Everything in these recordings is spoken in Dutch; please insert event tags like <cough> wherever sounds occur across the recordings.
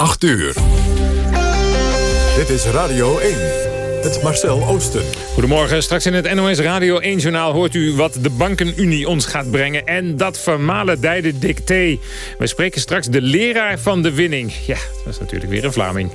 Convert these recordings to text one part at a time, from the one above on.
8 uur. Dit is Radio 1. Het Marcel Oosten. Goedemorgen, straks in het NOS Radio 1-journaal hoort u wat de bankenunie ons gaat brengen. En dat vermalendijde dicté. We spreken straks de leraar van de winning. Ja, dat is natuurlijk weer een Vlaming.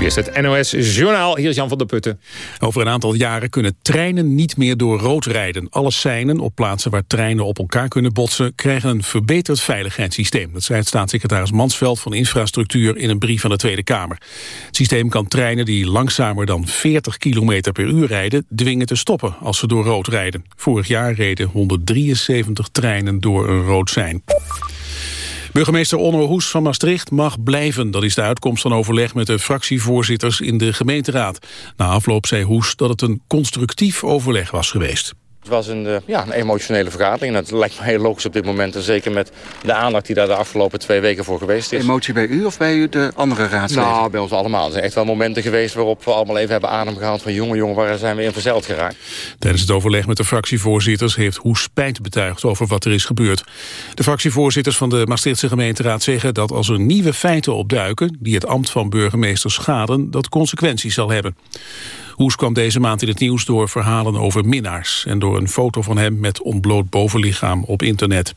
Is het NOS Journaal. Hier is Jan van der Putten. Over een aantal jaren kunnen treinen niet meer door rood rijden. Alle seinen op plaatsen waar treinen op elkaar kunnen botsen... krijgen een verbeterd veiligheidssysteem. Dat zei staatssecretaris Mansveld van Infrastructuur... in een brief aan de Tweede Kamer. Het systeem kan treinen die langzamer dan 40 km per uur rijden... dwingen te stoppen als ze door rood rijden. Vorig jaar reden 173 treinen door een rood sein. Burgemeester Onno Hoes van Maastricht mag blijven. Dat is de uitkomst van overleg met de fractievoorzitters in de gemeenteraad. Na afloop zei Hoes dat het een constructief overleg was geweest. Het was een, eh, ja, een emotionele vergadering. En dat lijkt me heel logisch op dit moment. En zeker met de aandacht die daar de afgelopen twee weken voor geweest is. Emotie bij u of bij u de andere raadsleden? Nou, bij ons allemaal. Er zijn echt wel momenten geweest waarop we allemaal even hebben adem gehaald. Van jongen, jongen, waar zijn we in verzeild geraakt? Tijdens het overleg met de fractievoorzitters heeft Hoes spijt betuigd over wat er is gebeurd. De fractievoorzitters van de Maastrichtse gemeenteraad zeggen dat als er nieuwe feiten opduiken... die het ambt van burgemeester schaden, dat consequenties zal hebben. Hoes kwam deze maand in het nieuws door verhalen over minnaars... en door een foto van hem met ontbloot bovenlichaam op internet.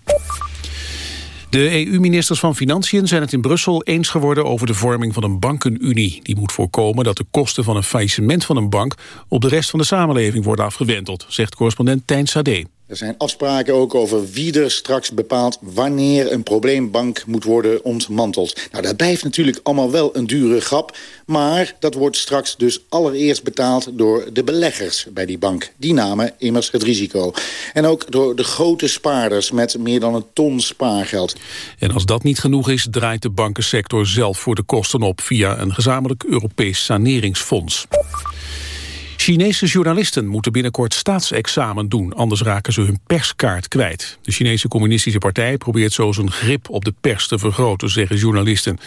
De EU-ministers van Financiën zijn het in Brussel eens geworden over de vorming van een bankenunie. Die moet voorkomen dat de kosten van een faillissement van een bank op de rest van de samenleving worden afgewenteld, zegt correspondent Tijn Sade. Er zijn afspraken ook over wie er straks bepaalt... wanneer een probleembank moet worden ontmanteld. Nou, dat blijft natuurlijk allemaal wel een dure grap... maar dat wordt straks dus allereerst betaald door de beleggers bij die bank. Die namen immers het risico. En ook door de grote spaarders met meer dan een ton spaargeld. En als dat niet genoeg is, draait de bankensector zelf voor de kosten op... via een gezamenlijk Europees saneringsfonds. Chinese journalisten moeten binnenkort staatsexamen doen, anders raken ze hun perskaart kwijt. De Chinese communistische partij probeert zo zijn grip op de pers te vergroten, zeggen journalisten.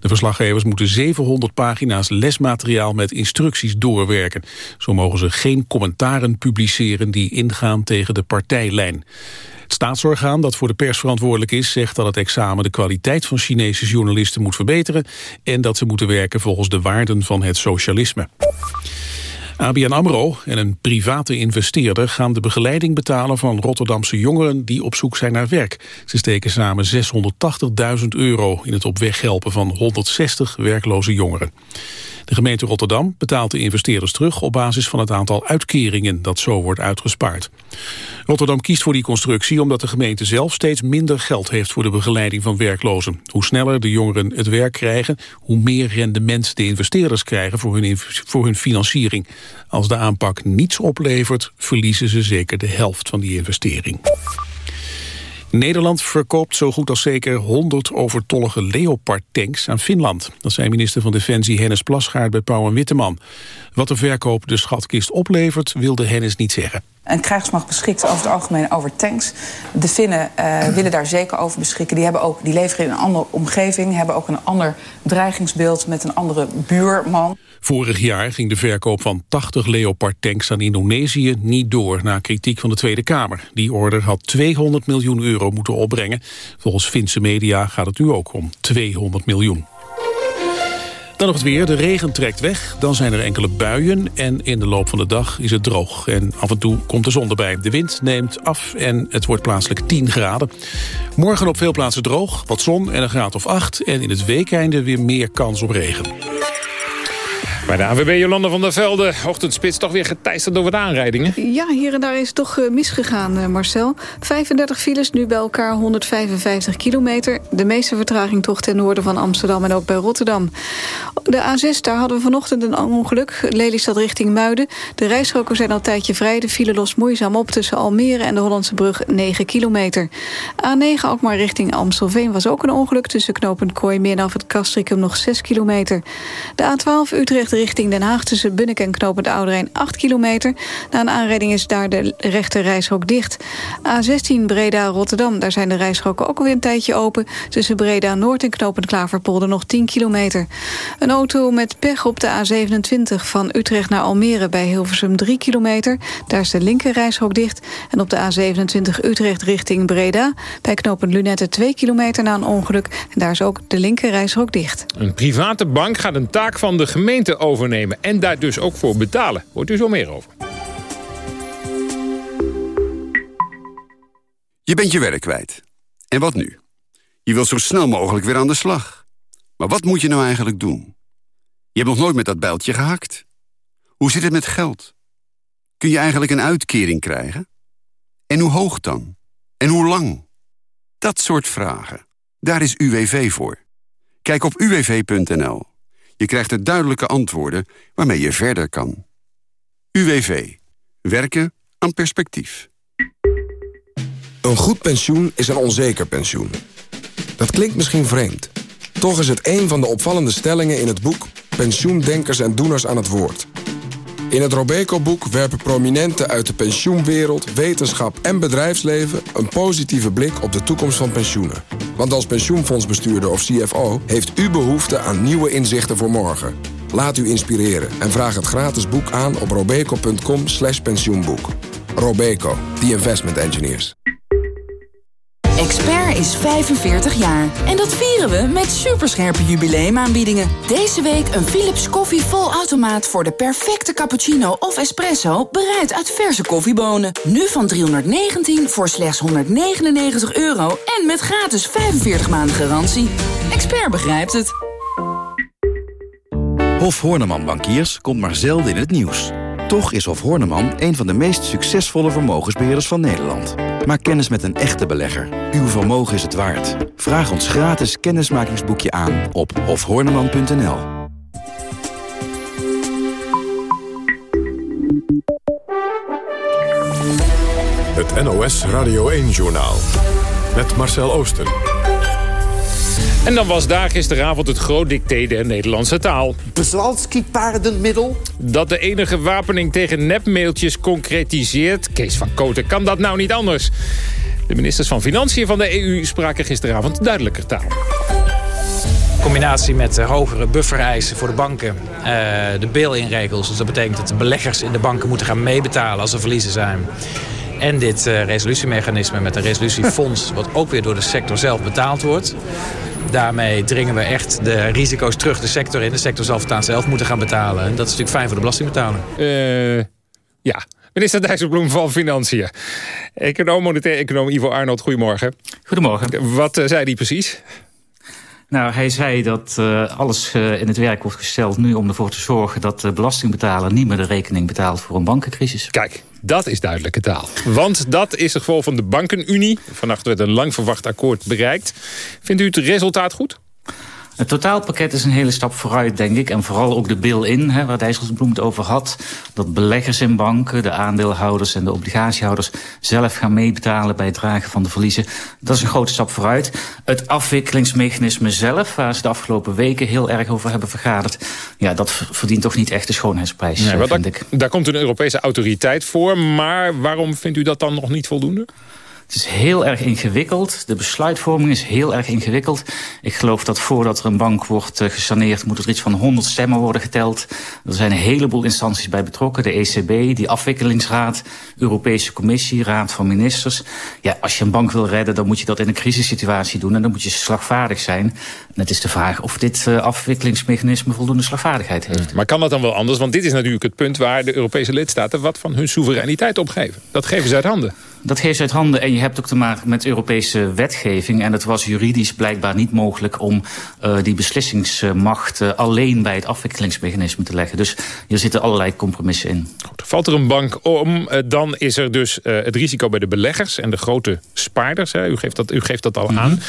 De verslaggevers moeten 700 pagina's lesmateriaal met instructies doorwerken. Zo mogen ze geen commentaren publiceren die ingaan tegen de partijlijn. Het staatsorgaan dat voor de pers verantwoordelijk is... zegt dat het examen de kwaliteit van Chinese journalisten moet verbeteren... en dat ze moeten werken volgens de waarden van het socialisme. ABN AMRO en een private investeerder gaan de begeleiding betalen van Rotterdamse jongeren die op zoek zijn naar werk. Ze steken samen 680.000 euro in het op weg helpen van 160 werkloze jongeren. De gemeente Rotterdam betaalt de investeerders terug op basis van het aantal uitkeringen dat zo wordt uitgespaard. Rotterdam kiest voor die constructie omdat de gemeente zelf steeds minder geld heeft voor de begeleiding van werklozen. Hoe sneller de jongeren het werk krijgen, hoe meer rendement de investeerders krijgen voor hun, voor hun financiering. Als de aanpak niets oplevert, verliezen ze zeker de helft van die investering. Nederland verkoopt zo goed als zeker 100 overtollige Leopard-tanks aan Finland. Dat zei minister van Defensie Hennis Plasgaard bij Pauw en Witteman. Wat de verkoop de schatkist oplevert, wilde Hennis niet zeggen. Een krijgsmacht beschikt over het algemeen over tanks. De Finnen uh, willen daar zeker over beschikken. Die, hebben ook, die leveren in een andere omgeving, hebben ook een ander dreigingsbeeld met een andere buurman. Vorig jaar ging de verkoop van 80 Leopard-tanks aan Indonesië niet door... na kritiek van de Tweede Kamer. Die order had 200 miljoen euro moeten opbrengen. Volgens Finse media gaat het nu ook om 200 miljoen. Dan nog het weer. De regen trekt weg. Dan zijn er enkele buien. En in de loop van de dag is het droog. En af en toe komt de zon erbij. De wind neemt af en het wordt plaatselijk 10 graden. Morgen op veel plaatsen droog. Wat zon en een graad of 8. En in het weekeinde weer meer kans op regen. Bij de AWB Jolanda van der Velde, ochtendspits toch weer geteisterd door wat aanrijdingen? Ja, hier en daar is toch uh, misgegaan, uh, Marcel. 35 files, nu bij elkaar 155 kilometer. De meeste vertraging toch ten noorden van Amsterdam en ook bij Rotterdam. De A6, daar hadden we vanochtend een ongeluk. Lelystad richting Muiden. De rijstroken zijn al een tijdje vrij. De file lost moeizaam op tussen Almere en de Hollandse brug 9 kilometer. A9 Alkmaar richting Amstelveen was ook een ongeluk... tussen knooppunt Kooi meer af het Castricum nog 6 kilometer. De A12 Utrecht richting Den Haag... tussen Bunnik en Knopend Ouderijn 8 kilometer. Na een aanrijding is daar de rechte reishok dicht. A16 Breda-Rotterdam, daar zijn de rijstroken ook alweer een tijdje open. Tussen Breda-Noord en Knopend Klaverpolder nog 10 kilometer. Een auto met pech op de A27 van Utrecht naar Almere... bij Hilversum 3 kilometer. Daar is de linker reishok dicht. En op de A27 Utrecht richting Breda... bij Knopend Lunette 2 kilometer na een ongeluk. En daar is ook de linker reishok dicht. Een private bank gaat een taak van de gemeente overnemen... en daar dus ook voor betalen. Hoort u zo meer over. Je bent je werk kwijt. En wat nu? Je wilt zo snel mogelijk weer aan de slag. Maar wat moet je nou eigenlijk doen? Je hebt nog nooit met dat bijltje gehakt. Hoe zit het met geld? Kun je eigenlijk een uitkering krijgen? En hoe hoog dan? En hoe lang? Dat soort vragen. Daar is UWV voor. Kijk op uwv.nl. Je krijgt er duidelijke antwoorden waarmee je verder kan. UWV. Werken aan perspectief. Een goed pensioen is een onzeker pensioen. Dat klinkt misschien vreemd. Toch is het een van de opvallende stellingen in het boek... Pensioendenkers en Doeners aan het Woord. In het Robeco-boek werpen prominenten uit de pensioenwereld... wetenschap en bedrijfsleven een positieve blik op de toekomst van pensioenen. Want als pensioenfondsbestuurder of CFO... heeft u behoefte aan nieuwe inzichten voor morgen. Laat u inspireren en vraag het gratis boek aan op robeco.com pensioenboek. Robeco, the investment engineers. Expert is 45 jaar. En dat vieren we met superscherpe jubileumaanbiedingen. Deze week een Philips koffie volautomaat voor de perfecte cappuccino of espresso... bereid uit verse koffiebonen. Nu van 319 voor slechts 199 euro en met gratis 45 maanden garantie. Expert begrijpt het. Hof Horneman Bankiers komt maar zelden in het nieuws. Toch is Hof Horneman een van de meest succesvolle vermogensbeheerders van Nederland. Maak kennis met een echte belegger. Uw vermogen is het waard. Vraag ons gratis kennismakingsboekje aan op hofhorneman.nl. Het NOS Radio 1-journaal. Met Marcel Oosten. En dan was daar gisteravond het groot dicté der Nederlandse taal. Bezwalski paardenmiddel? Dat de enige wapening tegen nepmailtjes concretiseert. Kees van Koten, kan dat nou niet anders? De ministers van Financiën van de EU spraken gisteravond duidelijker taal. In combinatie met hogere buffereisen voor de banken, uh, de bail-in-regels. Dus dat betekent dat de beleggers in de banken moeten gaan meebetalen als er verliezen zijn. En dit uh, resolutiemechanisme met een resolutiefonds... wat ook weer door de sector zelf betaald wordt. Daarmee dringen we echt de risico's terug de sector in. De sector zal het zelf moeten gaan betalen. En dat is natuurlijk fijn voor de belastingbetaler. Uh, ja, minister Dijsselbloem van Financiën. Econoom, monetair econoom Ivo Arnold, goedemorgen. Goedemorgen. Wat uh, zei hij precies? Nou, hij zei dat uh, alles uh, in het werk wordt gesteld nu om ervoor te zorgen... dat de belastingbetaler niet meer de rekening betaalt voor een bankencrisis. Kijk, dat is duidelijke taal. Want dat is het geval van de bankenunie. Vannacht werd een lang verwacht akkoord bereikt. Vindt u het resultaat goed? Het totaalpakket is een hele stap vooruit, denk ik. En vooral ook de bill-in, waar Dijsselbloem het over had. Dat beleggers in banken, de aandeelhouders en de obligatiehouders... zelf gaan meebetalen bij het dragen van de verliezen. Dat is een grote stap vooruit. Het afwikkelingsmechanisme zelf, waar ze de afgelopen weken... heel erg over hebben vergaderd... ja, dat verdient toch niet echt de schoonheidsprijs, nee, vind daar, ik. Daar komt een Europese autoriteit voor. Maar waarom vindt u dat dan nog niet voldoende? Het is heel erg ingewikkeld. De besluitvorming is heel erg ingewikkeld. Ik geloof dat voordat er een bank wordt gesaneerd... moet er iets van 100 stemmen worden geteld. Er zijn een heleboel instanties bij betrokken. De ECB, die afwikkelingsraad, Europese Commissie, Raad van Ministers. Ja, als je een bank wil redden, dan moet je dat in een crisissituatie doen... en dan moet je slagvaardig zijn. En het is de vraag of dit afwikkelingsmechanisme voldoende slagvaardigheid heeft. Maar kan dat dan wel anders? Want dit is natuurlijk het punt waar de Europese lidstaten... wat van hun soevereiniteit opgeven. Dat geven ze uit handen. Dat geeft ze uit handen en je hebt ook te maken met Europese wetgeving. En het was juridisch blijkbaar niet mogelijk om uh, die beslissingsmacht uh, alleen bij het afwikkelingsmechanisme te leggen. Dus hier zitten allerlei compromissen in. Goed, valt er een bank om, uh, dan is er dus het risico bij de beleggers en de grote spaarders. Hè. U, geeft dat, u geeft dat al mm -hmm. aan.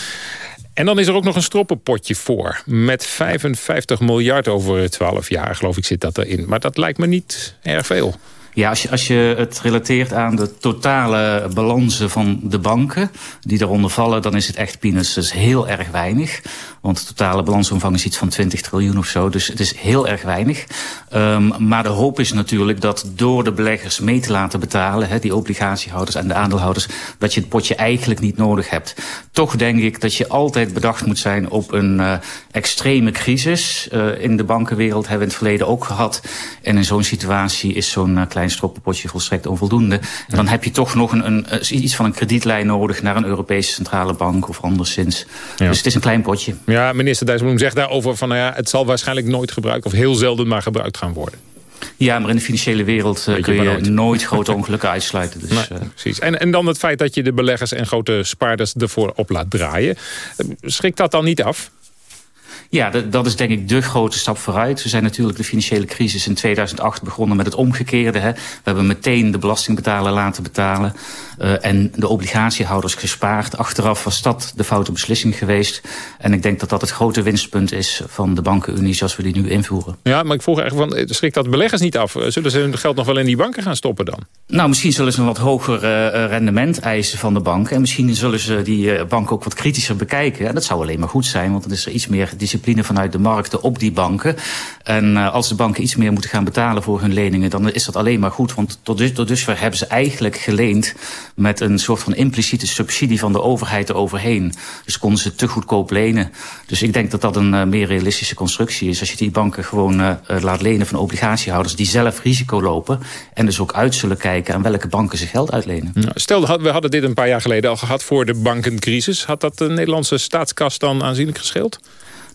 En dan is er ook nog een stroppenpotje voor. Met 55 miljard over 12 jaar, geloof ik, zit dat erin. Maar dat lijkt me niet erg veel. Ja, als je, als je het relateert aan de totale balansen van de banken die daaronder vallen, dan is het echt peanuts. Is heel erg weinig. Want de totale balansomvang is iets van 20 triljoen of zo. Dus het is heel erg weinig. Um, maar de hoop is natuurlijk dat door de beleggers mee te laten betalen... Hè, die obligatiehouders en de aandeelhouders... dat je het potje eigenlijk niet nodig hebt. Toch denk ik dat je altijd bedacht moet zijn op een uh, extreme crisis. Uh, in de bankenwereld hebben we in het verleden ook gehad. En in zo'n situatie is zo'n uh, klein stroppenpotje volstrekt onvoldoende. En dan heb je toch nog een, een, iets van een kredietlijn nodig... naar een Europese centrale bank of anderszins. Ja. Dus het is een klein potje. Ja, minister Dijsselbloem zegt daarover van... Nou ja, het zal waarschijnlijk nooit gebruikt of heel zelden maar gebruikt gaan worden. Ja, maar in de financiële wereld uh, kun je nooit. nooit <laughs> grote ongelukken uitsluiten. Dus, uh... precies. En, en dan het feit dat je de beleggers en grote spaarders ervoor op laat draaien. Schrikt dat dan niet af? Ja, dat is denk ik de grote stap vooruit. We zijn natuurlijk de financiële crisis in 2008 begonnen met het omgekeerde. Hè. We hebben meteen de belastingbetaler laten betalen uh, en de obligatiehouders gespaard. Achteraf was dat de foute beslissing geweest. En ik denk dat dat het grote winstpunt is van de bankenunie zoals we die nu invoeren. Ja, maar ik vroeg eigenlijk van, schrikt dat beleggers niet af? Zullen ze hun geld nog wel in die banken gaan stoppen dan? Nou, misschien zullen ze een wat hoger uh, rendement eisen van de banken. En misschien zullen ze die uh, banken ook wat kritischer bekijken. En dat zou alleen maar goed zijn, want dan is er iets meer discipline vanuit de markten op die banken. En als de banken iets meer moeten gaan betalen voor hun leningen... dan is dat alleen maar goed, want tot, dus, tot dusver hebben ze eigenlijk geleend... met een soort van impliciete subsidie van de overheid eroverheen. Dus konden ze te goedkoop lenen. Dus ik denk dat dat een uh, meer realistische constructie is. Als je die banken gewoon uh, laat lenen van obligatiehouders... die zelf risico lopen en dus ook uit zullen kijken... aan welke banken ze geld uitlenen. Stel, we hadden dit een paar jaar geleden al gehad voor de bankencrisis. Had dat de Nederlandse staatskas dan aanzienlijk gescheeld?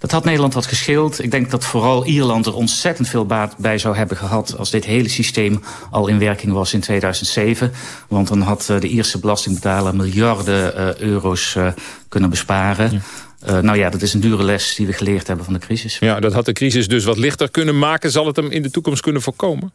Dat had Nederland wat gescheeld. Ik denk dat vooral Ierland er ontzettend veel baat bij zou hebben gehad... als dit hele systeem al in werking was in 2007. Want dan had de Ierse belastingbetaler miljarden uh, euro's uh, kunnen besparen... Ja. Uh, nou ja, dat is een dure les die we geleerd hebben van de crisis. Ja, dat had de crisis dus wat lichter kunnen maken. Zal het hem in de toekomst kunnen voorkomen?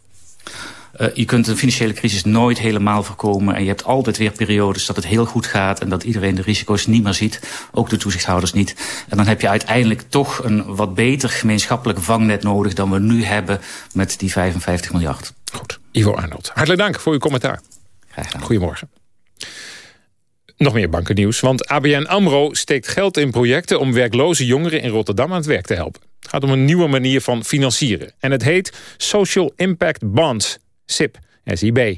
Uh, je kunt een financiële crisis nooit helemaal voorkomen. En je hebt altijd weer periodes dat het heel goed gaat... en dat iedereen de risico's niet meer ziet. Ook de toezichthouders niet. En dan heb je uiteindelijk toch een wat beter gemeenschappelijk vangnet nodig... dan we nu hebben met die 55 miljard. Goed. Ivo Arnold, hartelijk dank voor uw commentaar. Graag gedaan. Goedemorgen. Nog meer bankennieuws, want ABN AMRO steekt geld in projecten... om werkloze jongeren in Rotterdam aan het werk te helpen. Het gaat om een nieuwe manier van financieren. En het heet Social Impact Bonds. SIP, SIB.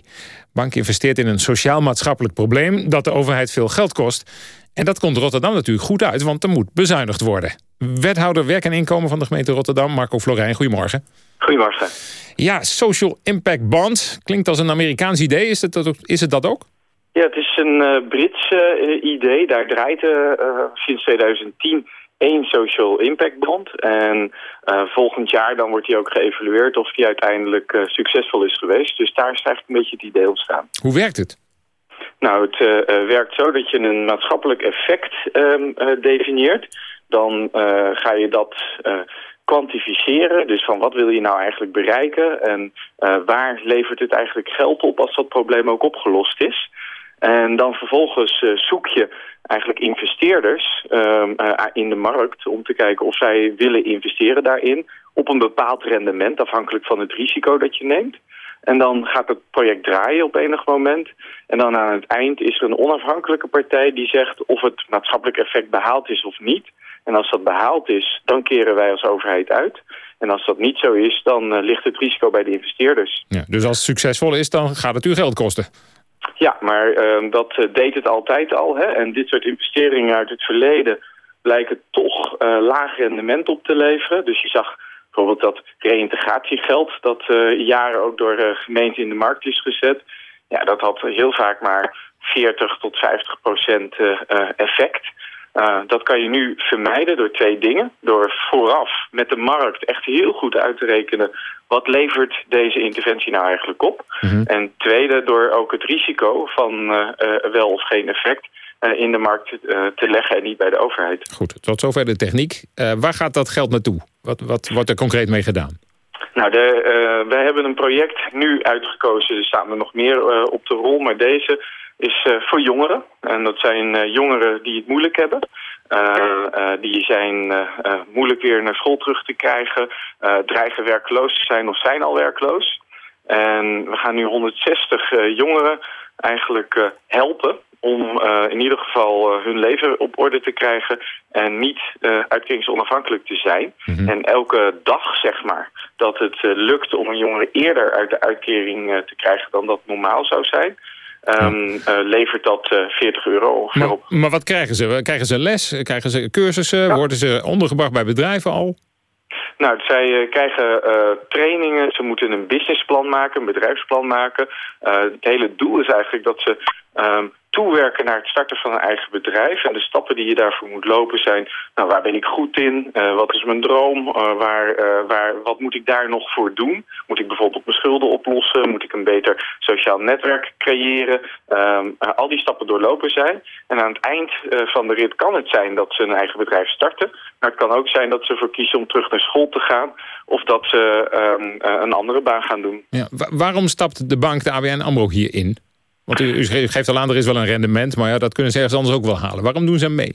Bank investeert in een sociaal-maatschappelijk probleem... dat de overheid veel geld kost. En dat komt Rotterdam natuurlijk goed uit, want er moet bezuinigd worden. Wethouder Werk en Inkomen van de gemeente Rotterdam, Marco Florijn, goedemorgen. Goedemorgen. Ja, Social Impact Bond klinkt als een Amerikaans idee. Is het dat ook? Is het dat ook? Ja, het is een uh, Brits uh, idee. Daar draait uh, sinds 2010 één social impact bond. En uh, volgend jaar dan wordt die ook geëvalueerd of die uiteindelijk uh, succesvol is geweest. Dus daar is eigenlijk een beetje het idee ontstaan. Hoe werkt het? Nou, het uh, werkt zo dat je een maatschappelijk effect um, definieert. Dan ga je dat kwantificeren. Dus van wat wil je nou eigenlijk bereiken en waar levert het eigenlijk geld op als dat probleem ook opgelost is. En dan vervolgens zoek je eigenlijk investeerders um, uh, in de markt om te kijken of zij willen investeren daarin op een bepaald rendement afhankelijk van het risico dat je neemt. En dan gaat het project draaien op enig moment. En dan aan het eind is er een onafhankelijke partij die zegt of het maatschappelijk effect behaald is of niet. En als dat behaald is, dan keren wij als overheid uit. En als dat niet zo is, dan uh, ligt het risico bij de investeerders. Ja, dus als het succesvol is, dan gaat het u geld kosten. Ja, maar uh, dat uh, deed het altijd al. Hè? En dit soort investeringen uit het verleden blijken toch uh, laag rendement op te leveren. Dus je zag bijvoorbeeld dat reïntegratiegeld... dat jaren ook door gemeenten in de markt is gezet... ja, dat had heel vaak maar 40 tot 50 procent effect... Uh, dat kan je nu vermijden door twee dingen. Door vooraf met de markt echt heel goed uit te rekenen... wat levert deze interventie nou eigenlijk op? Mm -hmm. En tweede, door ook het risico van uh, uh, wel of geen effect... in de markt te leggen en niet bij de overheid. Goed, tot zover de techniek. waar gaat dat geld naartoe? Wat, wat wordt er concreet mee gedaan? Nou, de, uh, wij hebben een project nu uitgekozen. Er staan er nog meer uh, op de rol, maar deze is uh, voor jongeren. En dat zijn uh, jongeren die het moeilijk hebben. Uh, die zijn moeilijk weer naar school terug te krijgen. dreigen werkloos te zijn of zijn al werkloos. En we gaan nu 160 jongeren eigenlijk helpen om in ieder geval hun leven op orde te krijgen en niet uitkeringsonafhankelijk te zijn. Mhm. En elke dag, zeg maar, dat het lukt om een jongere eerder uit de uitkering te krijgen dan dat normaal zou zijn... ehm, eh, levert dat eh, 40 euro ongeveer Maar, op. maar wat krijgen ze? Krijgen ze les? Krijgen ze cursussen? Worden ze ondergebracht bij bedrijven al? Nou, zij eh, krijgen eh, trainingen, ze moeten een businessplan maken, een bedrijfsplan maken. Eh, het hele doel is eigenlijk dat ze ehm, toewerken naar het starten van een eigen bedrijf. En de stappen die je daarvoor moet lopen zijn, nou, waar ben ik goed in? Eh, wat is mijn droom? Eh, waar, eh, waar, wat moet ik daar nog voor doen? Moet ik bijvoorbeeld mijn schulden oplossen? Moet ik een beter sociaal netwerk creëren? Ehm, eh, al die stappen doorlopen zijn. En aan het eind van de rit kan het zijn dat ze een eigen bedrijf starten. Maar het kan ook zijn dat ze ervoor kiezen om terug naar school te gaan. Of dat ze ehm, eh, een andere baan gaan doen. Ja, wa- waarom stapt de bank, de ABN AMRO, hierin? Want u, geeft al aan, er is wel een rendement... maar ja, dat kunnen ze ergens anders ook wel halen. Waarom doen ze mee?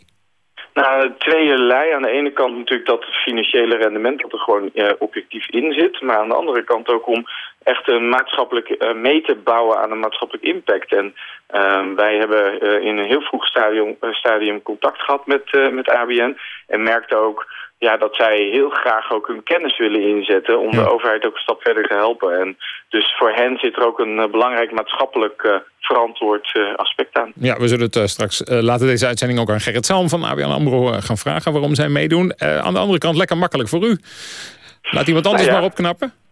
Nou, tweeërlei. Aan de ene kant natuurlijk dat financiële rendement dat er gewoon eh, objectief in zit. Maar aan de andere kant ook om echt een maatschappelijk eh, mee te bouwen aan een maatschappelijk impact. En ehm, wij hebben eh, in een heel vroeg stadium, eh, stadium contact gehad met, eh, met ABN. En merkten ook ja, dat zij heel graag ook hun kennis willen inzetten om de overheid ook een stap verder te helpen. En dus voor hen zit er ook een belangrijk maatschappelijk verantwoord aspect aan. Ja, we zullen het straks later deze uitzending ook aan Gerrit Salm van ABN AMRO gaan vragen... waarom zij meedoen. Aan de andere kant lekker makkelijk voor u. Laat iemand anders Nou ja. maar opknappen.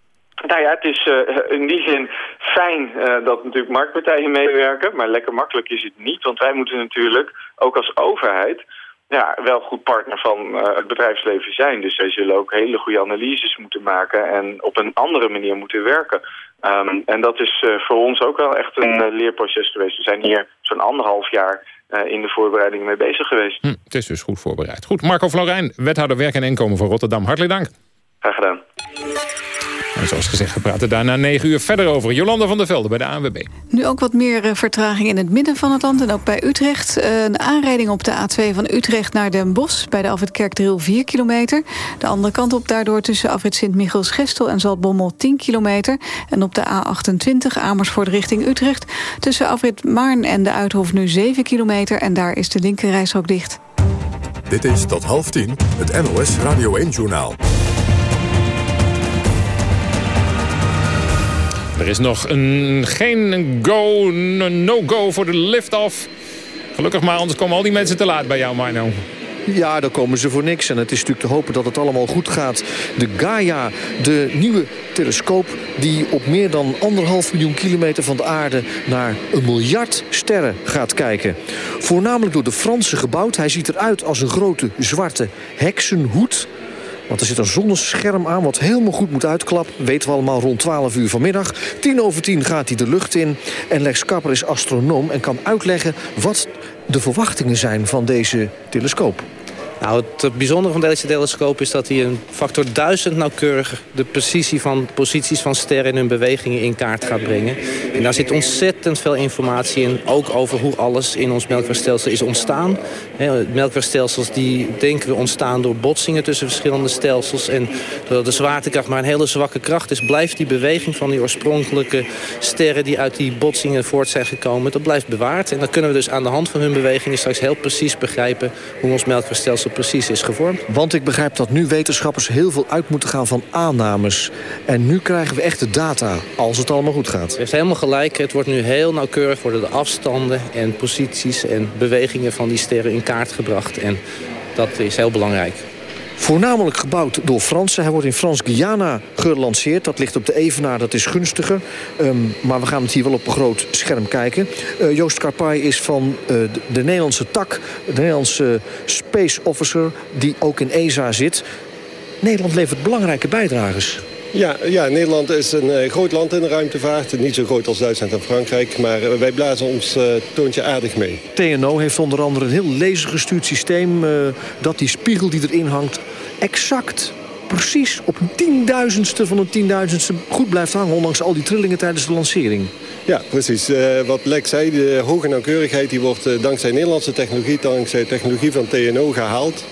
Nou ja, het is eh, in die zin fijn eh, dat natuurlijk marktpartijen meewerken, maar lekker makkelijk is het niet, want wij moeten natuurlijk ook als overheid ja, wel goed partner van eh, het bedrijfsleven zijn. Dus wij zullen ook hele goede analyses moeten maken en op een andere manier moeten werken. Ehm, en dat is voor ons ook wel echt een leerproces geweest. We zijn hier zo'n anderhalf jaar in de voorbereiding mee bezig geweest. Hm, het is dus goed voorbereid. Goed, Marco Florijn, wethouder werk en inkomen voor Rotterdam. Hartelijk dank. Graag gedaan. En zoals gezegd, we praten daar na negen uur verder over. Jolanda van der Velde bij de ANWB. Nu ook wat meer eh, vertraging in het midden van het land en ook bij Utrecht. Eh, Een aanrijding op de A2 van Utrecht naar Den Bosch... bij de Alfred Kerkdriel 4 kilometer. De andere kant op daardoor tussen Alfred Sint-Michiels-Gestel en Zaltbommel 10 kilometer. En op de A28 Amersfoort richting Utrecht... tussen Alfred Maarn en de Uithof nu 7 kilometer... en daar is de linkerrijstrook dicht. Dit is tot half tien het NOS Radio 1-journaal. Er is nog een, geen go, no-go voor de lift-off. Gelukkig maar, anders komen al die mensen te laat bij jou, Marno. Ja, daar komen ze voor niks. En het is natuurlijk te hopen dat het allemaal goed gaat. De Gaia, de nieuwe telescoop... die op meer dan anderhalf miljoen kilometer van de aarde... naar een miljard sterren gaat kijken. Voornamelijk door de Fransen gebouwd. Hij ziet eruit als een grote zwarte heksenhoed... Want er zit een zonnescherm aan wat helemaal goed moet uitklappen. Weten we allemaal rond 12 uur vanmiddag. 10 over 10 gaat hij de lucht in. En Lex Kapper is astronoom en kan uitleggen wat de verwachtingen zijn van deze telescoop. Nou, het bijzondere van deze telescoop is dat hij een factor duizend nauwkeuriger... de precisie van posities van sterren en hun bewegingen in kaart gaat brengen. En daar zit ontzettend veel informatie in. Ook over hoe alles in ons melkwegstelsel is ontstaan. Hè, melkwegstelsels die, denken we, ontstaan door botsingen tussen verschillende stelsels. En doordat de zwaartekracht maar een hele zwakke kracht is... blijft die beweging van die oorspronkelijke sterren... die uit die botsingen voort zijn gekomen, dat blijft bewaard. En dan kunnen we dus aan de hand van hun bewegingen... straks heel precies begrijpen hoe ons melkwegstelsel precies is gevormd. Want ik begrijp dat nu wetenschappers heel veel uit moeten gaan van aannames. En nu krijgen we echte data, als het allemaal goed gaat. U heeft helemaal gelijk. Het wordt nu heel nauwkeurig worden de afstanden en posities en bewegingen van die sterren in kaart gebracht. En dat is heel belangrijk. Voornamelijk gebouwd door Fransen. Hij wordt in Frans-Guyana gelanceerd. Dat ligt op de Evenaar, dat is gunstiger. Ehm, maar we gaan het hier wel op een groot scherm kijken. Eh, Joost Karpai is van eh, de, de Nederlandse tak, de Nederlandse Space Officer... die ook in ESA zit. Nederland levert belangrijke bijdrages. Ja, ja, Nederland is een eh, groot land in de ruimtevaart. Niet zo groot als Duitsland en Frankrijk. Maar wij blazen ons eh, toontje aardig mee. TNO heeft onder andere een heel lasergestuurd systeem... dat die spiegel die erin hangt exact, precies op een tienduizendste van een tienduizendste... goed blijft hangen, ondanks al die trillingen tijdens de lancering. Ja, precies. Uh, wat Lex zei, de hoge nauwkeurigheid die wordt uh, dankzij Nederlandse technologie, dankzij technologie van TNO gehaald.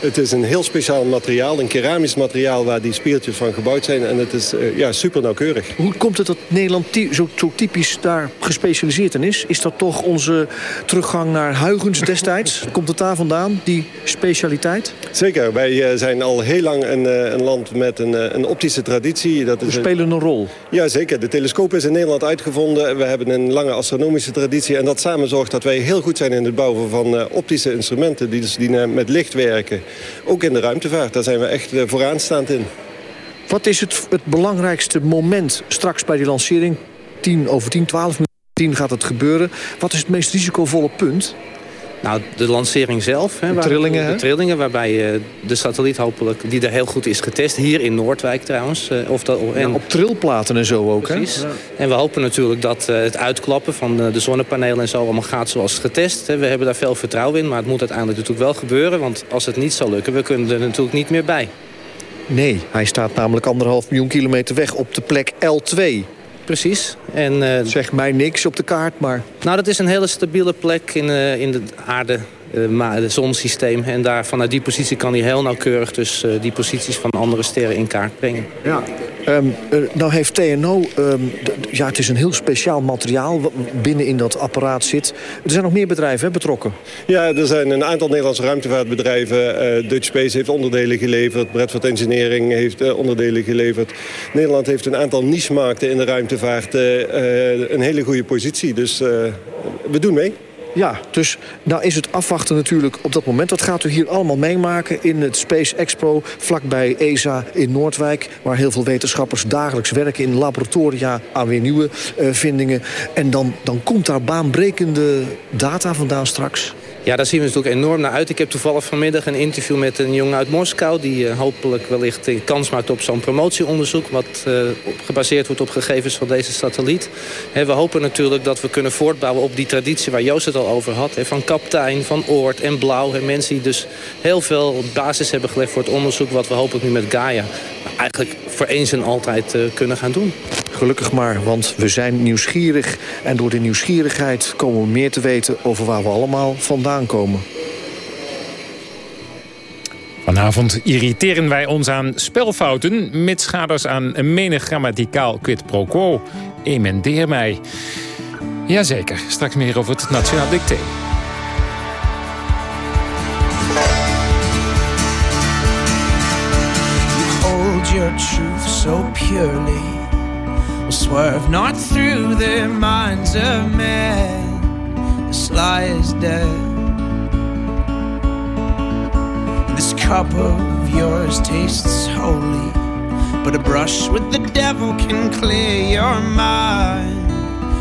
Het is een heel speciaal materiaal, een keramisch materiaal waar die spiertjes van gebouwd zijn. En het is uh, ja, super nauwkeurig. Hoe komt het dat Nederland zo, zo, typisch daar gespecialiseerd in is? Is dat toch onze teruggang naar Huygens destijds? <laughs> komt het daar vandaan, die specialiteit? Zeker. Wij zijn al heel lang een, een land met een, een optische traditie. Dat is We spelen een rol. Ja, zeker. De telescoop is in Nederland uitgevonden we hebben een lange astronomische traditie. En dat samen zorgt dat wij heel goed zijn in het bouwen van uh, optische instrumenten... die dus met licht werken. Ook in de ruimtevaart, daar zijn we echt uh, vooraanstaand in. Wat is het, het belangrijkste moment straks bij die lancering? 10 over 10, 12 minuten 10 gaat het gebeuren. Wat is het meest risicovolle punt? Nou, de lancering zelf. Hè, de trillingen, De trillingen, waarbij uh, de satelliet hopelijk, die er heel goed is getest. Hier in Noordwijk trouwens. Uh, of dat, en, ja, op trilplaten en zo ook, precies. hè? En we hopen natuurlijk dat uh, het uitklappen van de zonnepanelen en zo allemaal gaat zoals getest. Hè. We hebben daar veel vertrouwen in, maar het moet uiteindelijk natuurlijk wel gebeuren. Want als het niet zal lukken, we kunnen er natuurlijk niet meer bij. Nee, hij staat namelijk anderhalf miljoen kilometer weg op de plek L2 precies. En, uh, zeg mij niks op de kaart, maar... Nou, dat is een hele stabiele plek in, uh, in de aarde, uh, het zonsysteem. En daar, vanuit die positie kan hij heel nauwkeurig dus die posities van andere sterren in kaart brengen. Ja. Um, nou heeft TNO, um, ja, het is een heel speciaal materiaal wat binnen in dat apparaat zit. Er zijn nog meer bedrijven betrokken. Ja, er zijn een aantal Nederlandse ruimtevaartbedrijven. Uh, Dutch Space heeft onderdelen geleverd. Bradford Engineering heeft uh, onderdelen geleverd. Nederland heeft een aantal niche-markten in de ruimtevaart. Een hele goede positie, dus we doen mee. Ja, dus nou is het afwachten natuurlijk op dat moment. Dat gaat u hier allemaal meemaken in het Space Expo... vlakbij ESA in Noordwijk... waar heel veel wetenschappers dagelijks werken in laboratoria... aan weer nieuwe uh, vindingen. En dan, dan komt daar baanbrekende data vandaan straks. Ja, daar zien we natuurlijk enorm naar uit. Ik heb toevallig vanmiddag een interview met een jongen uit Moskou... die uh, hopelijk wellicht kans maakt op zo'n promotieonderzoek... wat uh, op, gebaseerd wordt op gegevens van deze satelliet. He, we hopen natuurlijk dat we kunnen voortbouwen op die traditie... waar Joost het al over had. Van kaptein, van oort en blauw. He, mensen die dus heel veel basis hebben gelegd voor het onderzoek... wat we hopelijk nu met Gaia eigenlijk voor eens en altijd kunnen gaan doen. Gelukkig maar, want we zijn nieuwsgierig. En door de nieuwsgierigheid komen we meer te weten over waar we allemaal vandaan komen. Vanavond irriteren wij ons aan spelfouten... met schaders aan een menig grammaticaal quid pro quo. Emendeer mij. Jazeker, straks meer over het Nationaal Dicté. hold your truth so purely will swerve not through the minds of men. The sly is dead. This cup of yours tastes holy, but a brush with the devil can clear your mind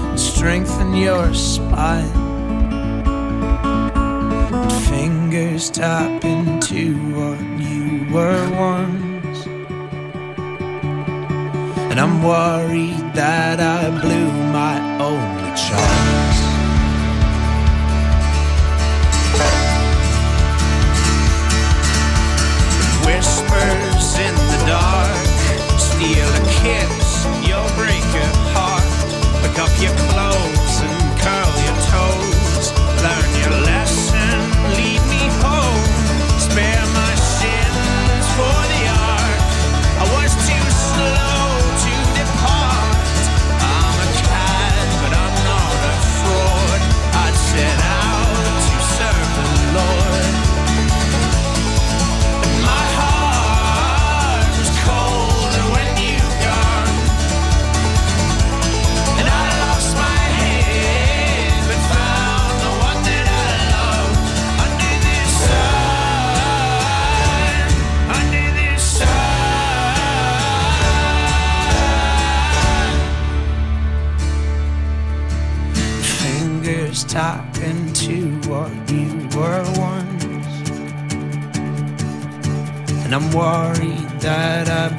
and strengthen your spine. fingers tap into what you were once and I'm worried that I blew my only chance. Whispers in the dark, steal a kiss, you'll break your heart. Pick up your clothes worried that I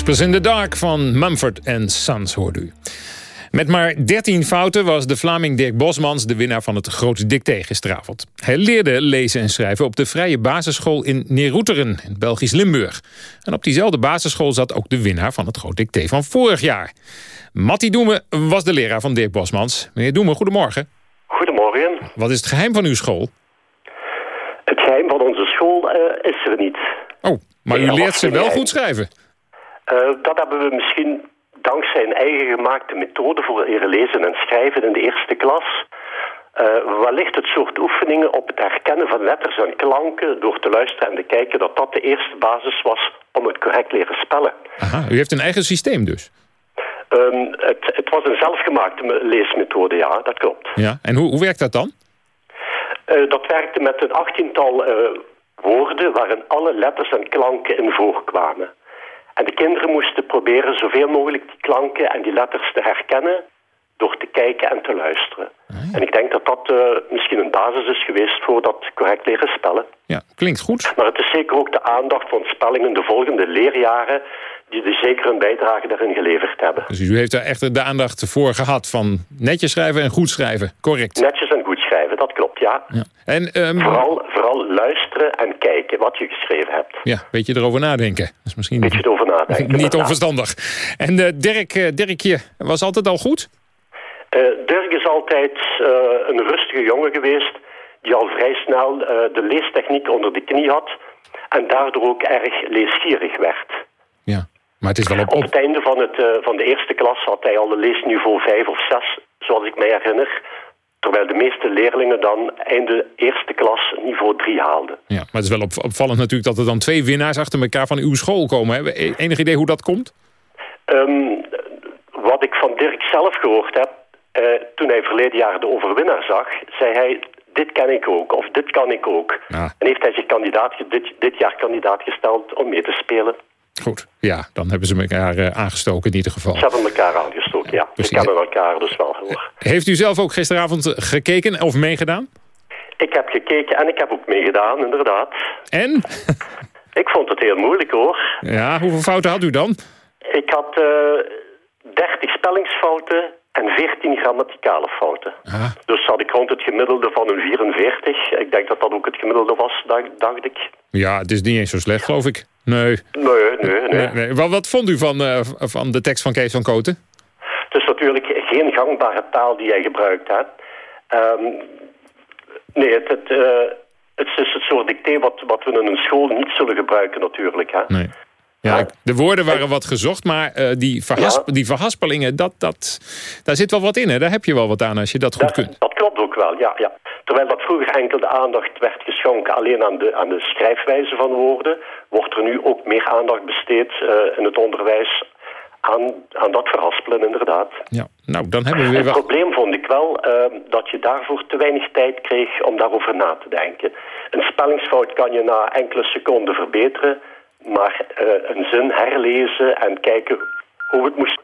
Whispers in the Dark van Mumford Sons hoorde u. Met maar 13 fouten was de Vlaming Dirk Bosmans... de winnaar van het grote dicté gisteravond. Hij leerde lezen en schrijven op de vrije basisschool in Neeroeteren... in Belgisch Limburg. En op diezelfde basisschool zat ook de winnaar van het grote dicté van vorig jaar. Matti Doemen was de leraar van Dirk Bosmans. Meneer Doemen, goedemorgen. Goedemorgen. Wat is het geheim van uw school? Het geheim van onze school uh, is er niet. Oh, maar u leert ze wel goed schrijven? Uh, dat hebben we misschien dankzij een eigen gemaakte methode voor leren lezen en schrijven in de eerste klas. Uh, wellicht het soort oefeningen op het herkennen van letters en klanken... door te luisteren en te kijken dat dat de eerste basis was om het correct leren spellen. Aha, u heeft een eigen systeem dus? Um, het, het, was een zelfgemaakte leesmethode, ja, dat klopt. Ja, en hoe, hoe werkt dat dan? Uh, dat werkte met een achttiental uh, woorden waarin alle letters en klanken in voorkwamen. En de kinderen moesten proberen zoveel mogelijk die klanken en die letters te herkennen door te kijken en te luisteren. En ik denk dat dat uh, misschien een basis is geweest voor dat correct leren spellen. Ja, klinkt goed. Maar het is zeker ook de aandacht van spellingen de volgende leerjaren die er zeker een bijdrage daarin geleverd hebben. Dus u heeft daar echt de aandacht voor gehad van netjes schrijven en goed schrijven, correct? Netjes en goed schrijven, dat klopt, ja. ja. En, um... vooral, vooral luisteren en kijken wat je geschreven hebt. Ja, beetje erover nadenken. Dat is misschien beetje erover nadenken. niet onverstandig. En uh, Dirk, uh, Dirkje was altijd al goed? Uh, Dirk is altijd een rustige jongen geweest... die al vrij snel de leestechniek onder de knie had... en daardoor ook erg leesgierig werd. Ja. Maar het is wel op... op het einde van, het, van de eerste klas had hij al een leesniveau 5 of 6, zoals ik mij herinner. Terwijl de meeste leerlingen dan einde eerste klas niveau 3 haalden. Ja, maar het is wel op, opvallend natuurlijk dat er dan twee winnaars achter elkaar van uw school komen. Hebben enig idee hoe dat komt? Um, wat ik van Dirk zelf gehoord heb, uh, toen hij verleden jaar de overwinnaar zag, zei hij dit ken ik ook, of dit kan ik ook. Ja. En heeft hij zich kandidaat, dit, dit jaar kandidaat gesteld om mee te spelen. Goed, ja, dan hebben ze elkaar uh, aangestoken in ieder geval. Ze hebben elkaar aangestoken, ja. Precies. We kennen elkaar dus wel hoor. Heeft u zelf ook gisteravond gekeken of meegedaan? Ik heb gekeken en ik heb ook meegedaan, inderdaad. En? ik vond het heel moeilijk hoor. Ja, hoeveel fouten had u dan? Ik had uh, 30 spellingsfouten en 14 grammaticale fouten. Ah. Dus had ik rond het gemiddelde van een 44. Ik denk dat dat ook het gemiddelde was, dacht ik. Ja, het is niet eens zo slecht, geloof ik. Nee. Nee, nee, nee. nee. Wat, wat, vond u van, uh, van de tekst van Kees van Koten? Het is natuurlijk geen gangbare taal die jij gebruikt hebt. Um, nee, het, het, uh, het is het soort dicté wat, wat we in een school niet zullen gebruiken natuurlijk. Hè? Nee. Ja, de woorden waren wat gezocht, maar uh, die, verhasp ja. die verhaspelingen, dat, dat, daar zit wel wat in. Hè? Daar heb je wel wat aan als je dat goed dat, kunt. Dat klopt ook wel, ja, ja. Terwijl dat vroeger enkel de aandacht werd geschonken alleen aan de, aan de schrijfwijze van woorden, wordt er nu ook meer aandacht besteed uh, in het onderwijs aan, aan dat verhaspelen, inderdaad. Ja, nou, dan hebben we weer Het probleem vond ik wel uh, dat je daarvoor te weinig tijd kreeg om daarover na te denken. Een spellingsfout kan je na enkele seconden verbeteren, maar uh, een zin herlezen en kijken hoe het moest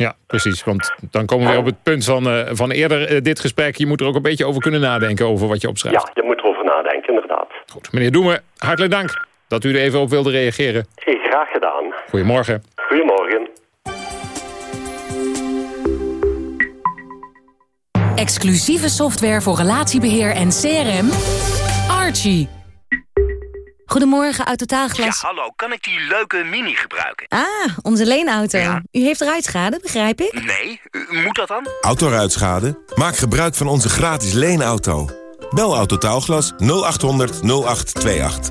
ja, precies. Want dan komen we weer op het punt van, uh, van eerder uh, dit gesprek. Je moet er ook een beetje over kunnen nadenken over wat je opschrijft. Ja, je moet erover nadenken, inderdaad. Goed. Meneer Doemen, hartelijk dank dat u er even op wilde reageren. Hey, graag gedaan. Goedemorgen. Goedemorgen. Exclusieve software voor relatiebeheer en CRM. Archie. Goedemorgen, Autotaalglas. Ja, hallo. Kan ik die leuke Mini gebruiken? Ah, onze leenauto. Ja. U heeft ruitschade, begrijp ik? Nee, moet dat dan? Autoruitschade? Maak gebruik van onze gratis leenauto. Bel Autotaalglas 0800 0828.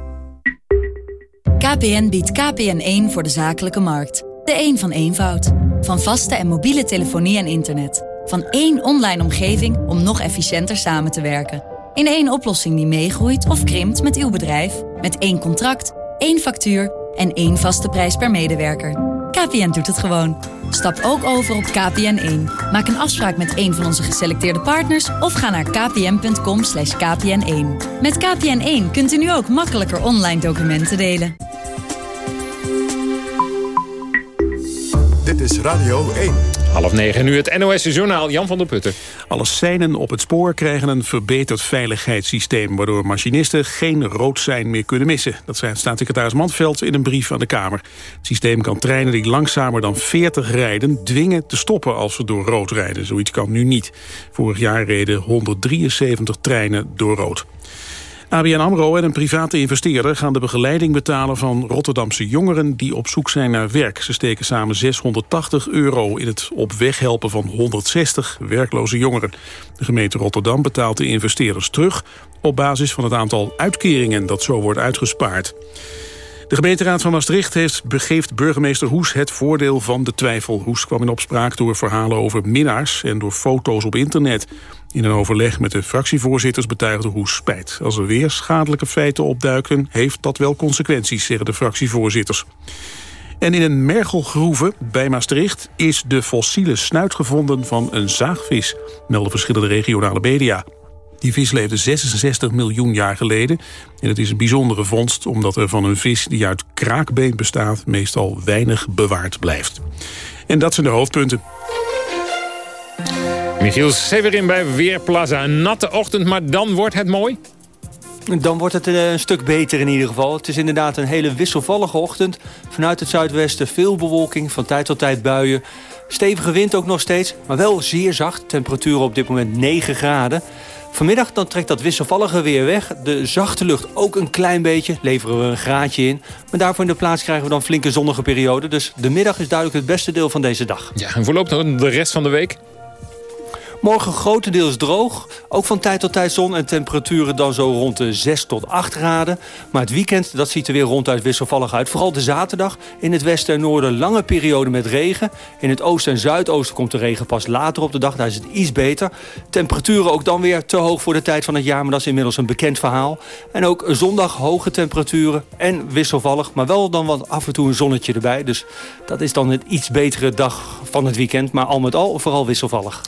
KPN biedt KPN1 voor de zakelijke markt. De een van eenvoud. Van vaste en mobiele telefonie en internet. Van één online omgeving om nog efficiënter samen te werken. In één oplossing die meegroeit of krimpt met uw bedrijf. Met één contract, één factuur en één vaste prijs per medewerker. KPN doet het gewoon. Stap ook over op KPN1. Maak een afspraak met een van onze geselecteerde partners... of ga naar kpn.com kpn1. Met KPN1 kunt u nu ook makkelijker online documenten delen. Dit is Radio 1. Half negen, nu het NOS-journaal Jan van der Putten. Alle seinen op het spoor krijgen een verbeterd veiligheidssysteem... waardoor machinisten geen rood sein meer kunnen missen. Dat zei staatssecretaris Manveld in een brief aan de Kamer. Het systeem kan treinen die langzamer dan 40 rijden... dwingen te stoppen als ze door rood rijden. Zoiets kan nu niet. Vorig jaar reden 173 treinen door rood. ABN AMRO en een private investeerder gaan de begeleiding betalen van Rotterdamse jongeren die op zoek zijn naar werk. Ze steken samen 680 euro in het op weg helpen van 160 werkloze jongeren. De gemeente Rotterdam betaalt de investeerders terug op basis van het aantal uitkeringen dat zo wordt uitgespaard. De gemeenteraad van Maastricht heeft begeeft burgemeester Hoes het voordeel van de twijfel. Hoes kwam in opspraak door verhalen over minnaars en door foto's op internet. In een overleg met de fractievoorzitters betuigde Hoes spijt. Als er weer schadelijke feiten opduiken, heeft dat wel consequenties, zeggen de fractievoorzitters. En in een mergelgroeve bij Maastricht is de fossiele snuit gevonden van een zaagvis, melden verschillende regionale media. Die vis leefde 66 miljoen jaar geleden. En het is een bijzondere vondst omdat er van een vis die uit kraakbeen bestaat... meestal weinig bewaard blijft. En dat zijn de hoofdpunten. Michiel Severin bij Weerplaza. Een natte ochtend, maar dan wordt het mooi? Dan wordt het eh, een stuk beter in ieder geval. Het is inderdaad een hele wisselvallige ochtend. Vanuit het zuidwesten veel bewolking, van tijd tot tijd buien. Stevige wind ook nog steeds, maar wel zeer zacht. Temperaturen op dit moment 9 graden. Vanmiddag dan trekt dat wisselvallige weer weg. De zachte lucht ook een klein beetje, leveren we een graadje in. Maar daarvoor in de plaats krijgen we dan flinke zonnige periode. Dus de middag is duidelijk het beste deel van deze dag. Ja, en voorloopt de rest van de week? Morgen grotendeels droog. Ook van tijd tot tijd zon en temperaturen dan zo rond de 6 tot 8 graden. Maar het weekend dat ziet er weer ronduit wisselvallig uit. Vooral de zaterdag. In het westen en noorden lange periode met regen. In het oosten en zuidoosten komt de regen pas later op de dag. Daar is het iets beter. Temperaturen ook dan weer te hoog voor de tijd van het jaar. Maar dat is inmiddels een bekend verhaal. En ook zondag hoge temperaturen en wisselvallig. Maar wel dan wat af en toe een zonnetje erbij. Dus dat is dan een iets betere dag van het weekend. Maar al met al vooral wisselvallig.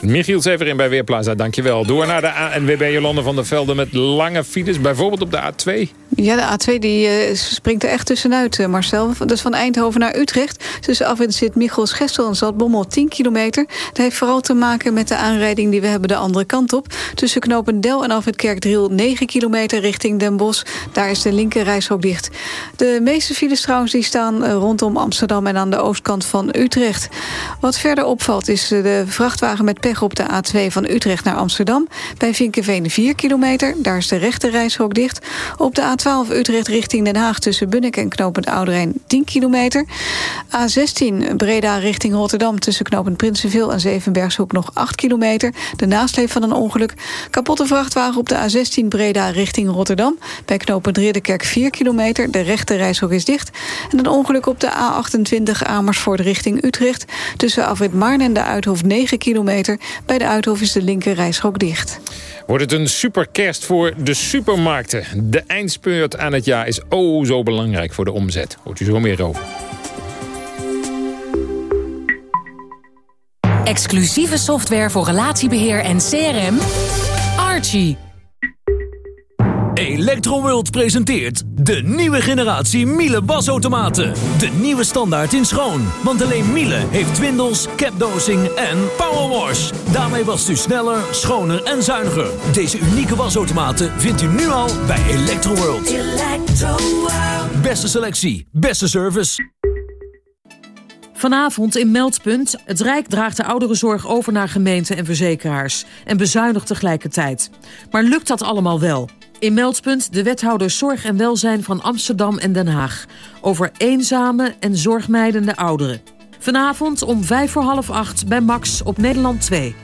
Michiel Severin bij Weerplaza, dankjewel. Door naar de ANWB Jolande van der Velde met lange files. Bijvoorbeeld op de A2. Ja, de A2 die, uh, springt er echt tussenuit, uh, Marcel. Dat is van Eindhoven naar Utrecht. Tussen en zit Michels, Gestel en Zaltbommel 10 kilometer. Dat heeft vooral te maken met de aanrijding die we hebben de andere kant op. Tussen Knopendel en af het Kerkdriel 9 kilometer richting Den Bosch. Daar is de linker ook dicht. De meeste files trouwens die staan uh, rondom Amsterdam en aan de oostkant van Utrecht. Wat verder opvalt is de vrachtwagen met op de A2 van Utrecht naar Amsterdam. Bij Vinkenveen 4 kilometer, daar is de rechte reishok dicht. Op de A12 Utrecht richting Den Haag tussen Bunnik en Knopend Ouderijn 10 kilometer. A16 Breda richting Rotterdam tussen Knopend Prinsenveel en Zevenbergshoek nog 8 kilometer. De nasleep van een ongeluk. Kapotte vrachtwagen op de A16 Breda richting Rotterdam. Bij Knopend Ridderkerk 4 kilometer. De rechte reishok is dicht. En een ongeluk op de A28 Amersfoort richting Utrecht. Tussen Afrit Maarn en de Uithof 9 kilometer. Bij de Uithof is de linker reishok dicht. Wordt het een superkerst voor de supermarkten? De eindspurt aan het jaar is oh zo belangrijk voor de omzet. Hoort u zo meer over. Exclusieve software voor relatiebeheer en CRM. Archie. Electroworld presenteert de nieuwe generatie Miele wasautomaten. De nieuwe standaard in schoon. Want alleen Miele heeft twindels, capdosing en powerwash. Daarmee wast u sneller, schoner en zuiniger. Deze unieke wasautomaten vindt u nu al bij Electroworld. Electroworld. Beste selectie, beste service. Vanavond in Meldpunt. Het Rijk draagt de ouderenzorg over naar gemeenten en verzekeraars. En bezuinigt tegelijkertijd. Maar lukt dat allemaal wel? In Meldpunt de wethouders Zorg en Welzijn van Amsterdam en Den Haag. Over eenzame en zorgmijdende ouderen. Vanavond om vijf voor half acht bij Max op Nederland 2.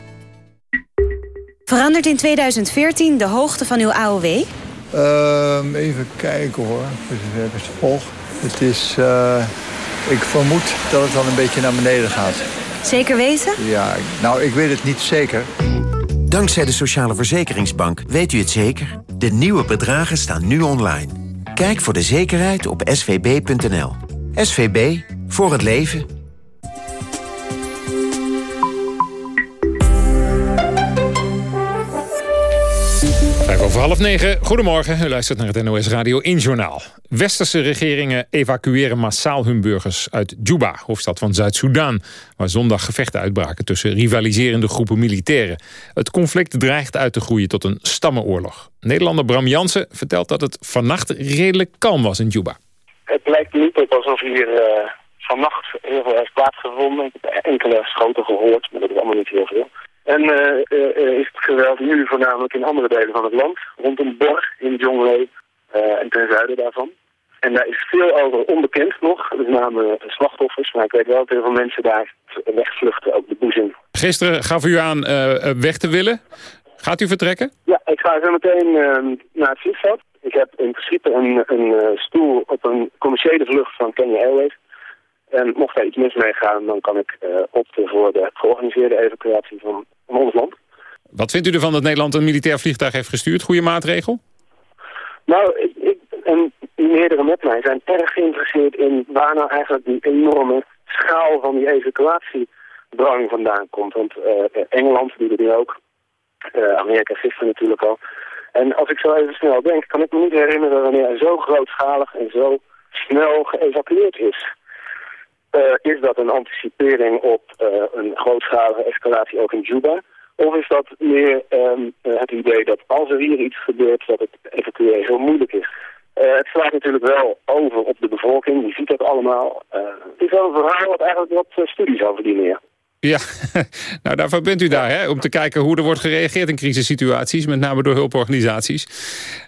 Verandert in 2014 de hoogte van uw AOW? Uh, even kijken hoor, voor zover ik het volg. Het is... Uh, ik vermoed dat het dan een beetje naar beneden gaat. Zeker weten? Ja, nou, ik weet het niet zeker. Dankzij de Sociale Verzekeringsbank weet u het zeker. De nieuwe bedragen staan nu online. Kijk voor de zekerheid op svb.nl. SVB, voor het leven. Vijf Over half negen, goedemorgen. U luistert naar het NOS Radio 1 Journaal. Westerse regeringen evacueren massaal hun burgers uit Juba, hoofdstad van Zuid-Soedan, waar zondag gevechten uitbraken tussen rivaliserende groepen militairen. Het conflict dreigt uit te groeien tot een stammenoorlog. Nederlander Bram Jansen vertelt dat het vannacht redelijk kalm was in Juba. Het lijkt niet op alsof hier uh, vannacht heel veel heeft plaatsgevonden. Ik heb enkele schoten gehoord, maar dat is allemaal niet heel veel. En uh, is het geweld nu voornamelijk in andere delen van het land. Rondom Bor in Jonglei en ten zuiden daarvan. En daar is veel over onbekend nog, met name slachtoffers. Maar ik weet wel dat heel veel mensen daar wegvluchten, ook de boezem. Gisteren gaf u aan weg te willen. Gaat u vertrekken? Ja, ik ga zo meteen naar het vliegveld. Ik heb in principe een, een stoel op een commerciële vlucht van Kenya Airways. En mocht er iets mis mee gaan, dan kan ik uh, opten voor de georganiseerde evacuatie van, van ons land. Wat vindt u ervan dat Nederland een militair vliegtuig heeft gestuurd? Goede maatregel? Nou, ik, ik en meerdere met mij zijn erg geïnteresseerd in waar nou eigenlijk die enorme schaal van die evacuatiedrang vandaan komt. Want uh, Engeland doet het nu ook, Amerika gisteren natuurlijk al. En als ik zo even snel denk, kan ik me niet herinneren wanneer er zo grootschalig en zo snel geëvacueerd is. Uh, is dat een anticipering op uh, een grootschalige escalatie ook in Juba? Of is dat meer um, het idee dat als er hier iets gebeurt, dat het evacueren heel moeilijk is? het slaat natuurlijk wel over op de bevolking, die ziet dat allemaal. het is wel een verhaal wat eigenlijk wat studies over verdienen, ja. Ja, <laughs> nou daarvoor bent u daar, hè? om te kijken hoe er wordt gereageerd in crisissituaties, met name door hulporganisaties.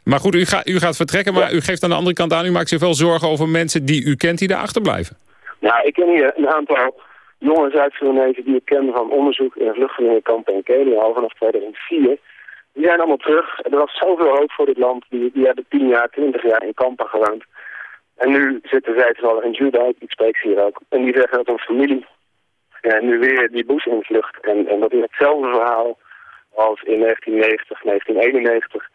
Maar goed, u, ga, u gaat vertrekken, maar u geeft aan de andere kant aan, u maakt zich wel zorgen over mensen die u kent die daar achterblijven. Nou, ik ken hier een aantal jonge Zuid-Sudanezen die ik ken van onderzoek in vluchtelingenkampen in Kenia al vanaf 2004. Die zijn allemaal terug. Er was zoveel hoop voor dit land. Die, die hebben 10 jaar, 20 jaar in kampen gewoond. En nu zitten zij toevallig in Juda, ik spreek ze hier ook. En die zeggen dat een familie ja, nu weer die boes invlucht. En, en dat is hetzelfde verhaal als in 1990, 1991,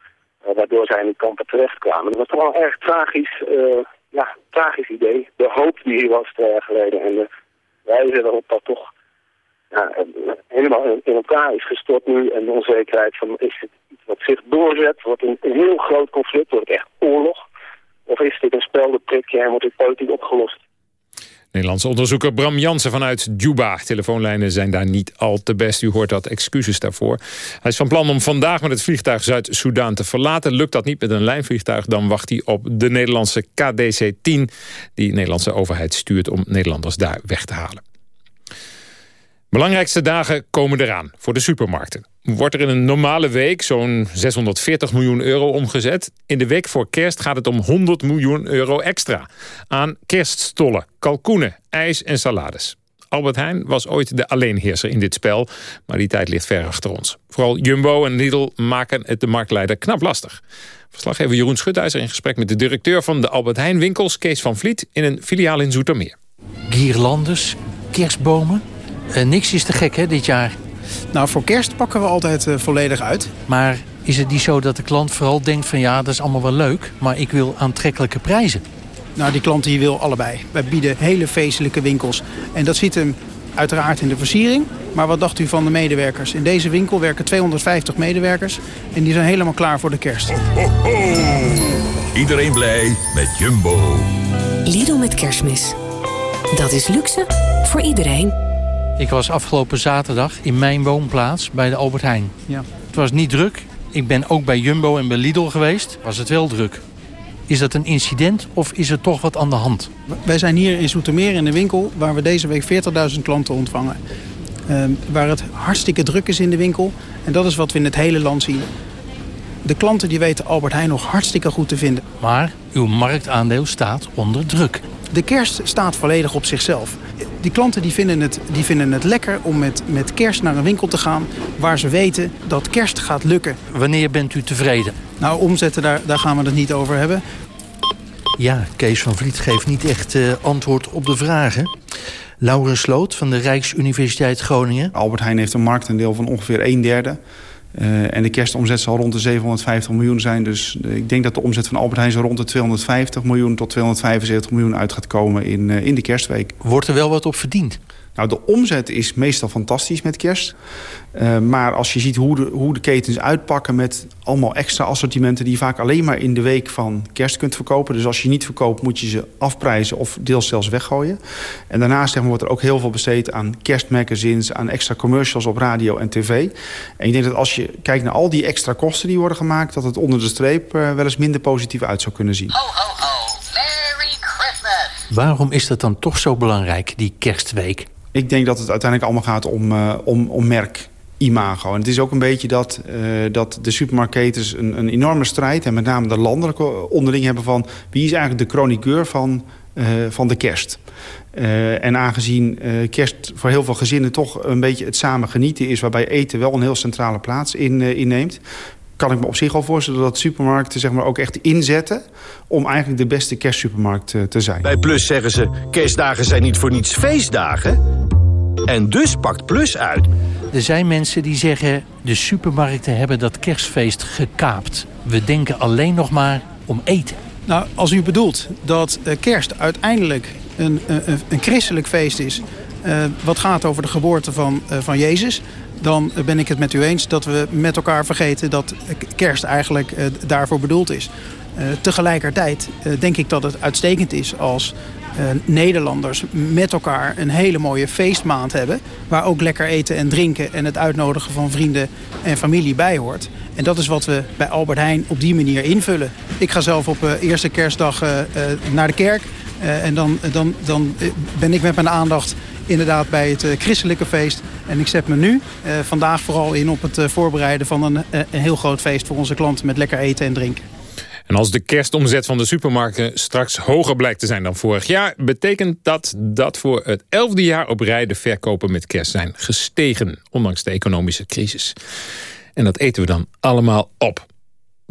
uh, waardoor zij in die kampen terechtkwamen. Dat was toch wel erg tragisch. Uh, ja, tragisch idee. De hoop die hier was twee jaar geleden en de wijze waarop dat toch ja, helemaal in elkaar is gestort nu. En de onzekerheid van is het iets wat zich doorzet, wordt een, een heel groot conflict, wordt het echt oorlog. Of is dit een speldenprikje en wordt dit politiek opgelost? Nederlandse onderzoeker Bram Jansen vanuit Juba. Telefoonlijnen zijn daar niet al te best. U hoort dat, excuses daarvoor. Hij is van plan om vandaag met het vliegtuig Zuid-Soedan te verlaten. Lukt dat niet met een lijnvliegtuig, dan wacht hij op de Nederlandse KDC-10... die de Nederlandse overheid stuurt om Nederlanders daar weg te halen. Belangrijkste dagen komen eraan voor de supermarkten. Wordt er in een normale week zo'n 640 miljoen euro omgezet. In de week voor kerst gaat het om 100 miljoen euro extra. Aan kerststollen, kalkoenen, ijs en salades. Albert Heijn was ooit de alleenheerser in dit spel. Maar die tijd ligt ver achter ons. Vooral Jumbo en Lidl maken het de marktleider knap lastig. Verslaggever Jeroen Schutijzer in gesprek met de directeur van de Albert Heijn winkels... Kees van Vliet in een filiaal in Zoetermeer. Guirlandes, kerstbomen... Uh, niks is te gek hè, dit jaar. Nou, voor kerst pakken we altijd uh, volledig uit. Maar is het niet zo dat de klant vooral denkt van... ja, dat is allemaal wel leuk, maar ik wil aantrekkelijke prijzen? Nou, die klant die wil allebei. Wij bieden hele feestelijke winkels. En dat zit hem uiteraard in de versiering. Maar wat dacht u van de medewerkers? In deze winkel werken 250 medewerkers. En die zijn helemaal klaar voor de kerst. Ho, ho, ho. Iedereen blij met Jumbo. Lidl met kerstmis. Dat is luxe voor iedereen. Ik was afgelopen zaterdag in mijn woonplaats bij de Albert Heijn. Ja. Het was niet druk. Ik ben ook bij Jumbo en bij Lidl geweest. Was het wel druk. Is dat een incident of is er toch wat aan de hand? Wij zijn hier in Zoetermeer in de winkel... waar we deze week 40.000 klanten ontvangen. Uh, waar het hartstikke druk is in de winkel. En dat is wat we in het hele land zien. De klanten die weten Albert Heijn nog hartstikke goed te vinden. Maar uw marktaandeel staat onder druk. De kerst staat volledig op zichzelf die klanten die vinden, het, die vinden het lekker om met, met kerst naar een winkel te gaan... waar ze weten dat kerst gaat lukken. Wanneer bent u tevreden? Nou, omzetten, daar, daar gaan we het niet over hebben. Ja, Kees van Vliet geeft niet echt uh, antwoord op de vragen. Laurens Sloot van de Rijksuniversiteit Groningen. Albert Heijn heeft een marktaandeel van ongeveer een derde... Uh, en de kerstomzet zal rond de 750 miljoen zijn. Dus uh, ik denk dat de omzet van Albert Heijn zo rond de 250 miljoen tot 275 miljoen uit gaat komen in, uh, in de kerstweek. Wordt er wel wat op verdiend? Nou, de omzet is meestal fantastisch met kerst. Uh, maar als je ziet hoe de, hoe de ketens uitpakken met allemaal extra assortimenten... die je vaak alleen maar in de week van kerst kunt verkopen. Dus als je niet verkoopt moet je ze afprijzen of deels zelfs weggooien. En daarnaast zeg maar, wordt er ook heel veel besteed aan kerstmagazines... aan extra commercials op radio en tv. En ik denk dat als je kijkt naar al die extra kosten die worden gemaakt... dat het onder de streep uh, wel eens minder positief uit zou kunnen zien. Ho, ho, ho. Merry Christmas. Waarom is dat dan toch zo belangrijk, die kerstweek? Ik denk dat het uiteindelijk allemaal gaat om, uh, om, om merk imago. En het is ook een beetje dat, uh, dat de supermarketers een, een enorme strijd... en met name de landelijke onderling hebben van... wie is eigenlijk de chroniqueur van, uh, van de kerst? En aangezien kerst voor heel veel gezinnen toch een beetje het samen genieten is... waarbij eten wel een heel centrale plaats in, inneemt kan ik me op zich al voorstellen dat supermarkten zeg maar, ook echt inzetten... om eigenlijk de beste kerstsupermarkt te zijn. Bij Plus zeggen ze, kerstdagen zijn niet voor niets feestdagen. En dus pakt Plus uit. Er zijn mensen die zeggen, de supermarkten hebben dat kerstfeest gekaapt. We denken alleen nog maar om eten. Nou, als u bedoelt dat kerst uiteindelijk een, een, een christelijk feest is... Uh, wat gaat over de geboorte van, uh, van Jezus dan ben ik het met u eens dat we met elkaar vergeten dat kerst eigenlijk uh, daarvoor bedoeld is. Uh, tegelijkertijd uh, denk ik dat het uitstekend is als Nederlanders met elkaar een hele mooie feestmaand hebben. Waar ook lekker eten en drinken en het uitnodigen van vrienden en familie bij hoort. En dat is wat we bij Albert Heijn op die manier invullen. Ik ga zelf op eerste kerstdag naar de kerk. en dan, dan, dan ben ik met mijn aandacht inderdaad bij het uh, christelijke feest. En ik zet me nu uh, vandaag vooral in op het uh, voorbereiden van een, een, heel groot feest voor onze klanten met lekker eten en drinken. En als de kerstomzet van de supermarkten straks hoger blijkt te zijn dan vorig jaar... betekent dat dat voor het elfde jaar op rij de verkopen met kerst zijn gestegen... ondanks de economische crisis. En dat eten we dan allemaal op.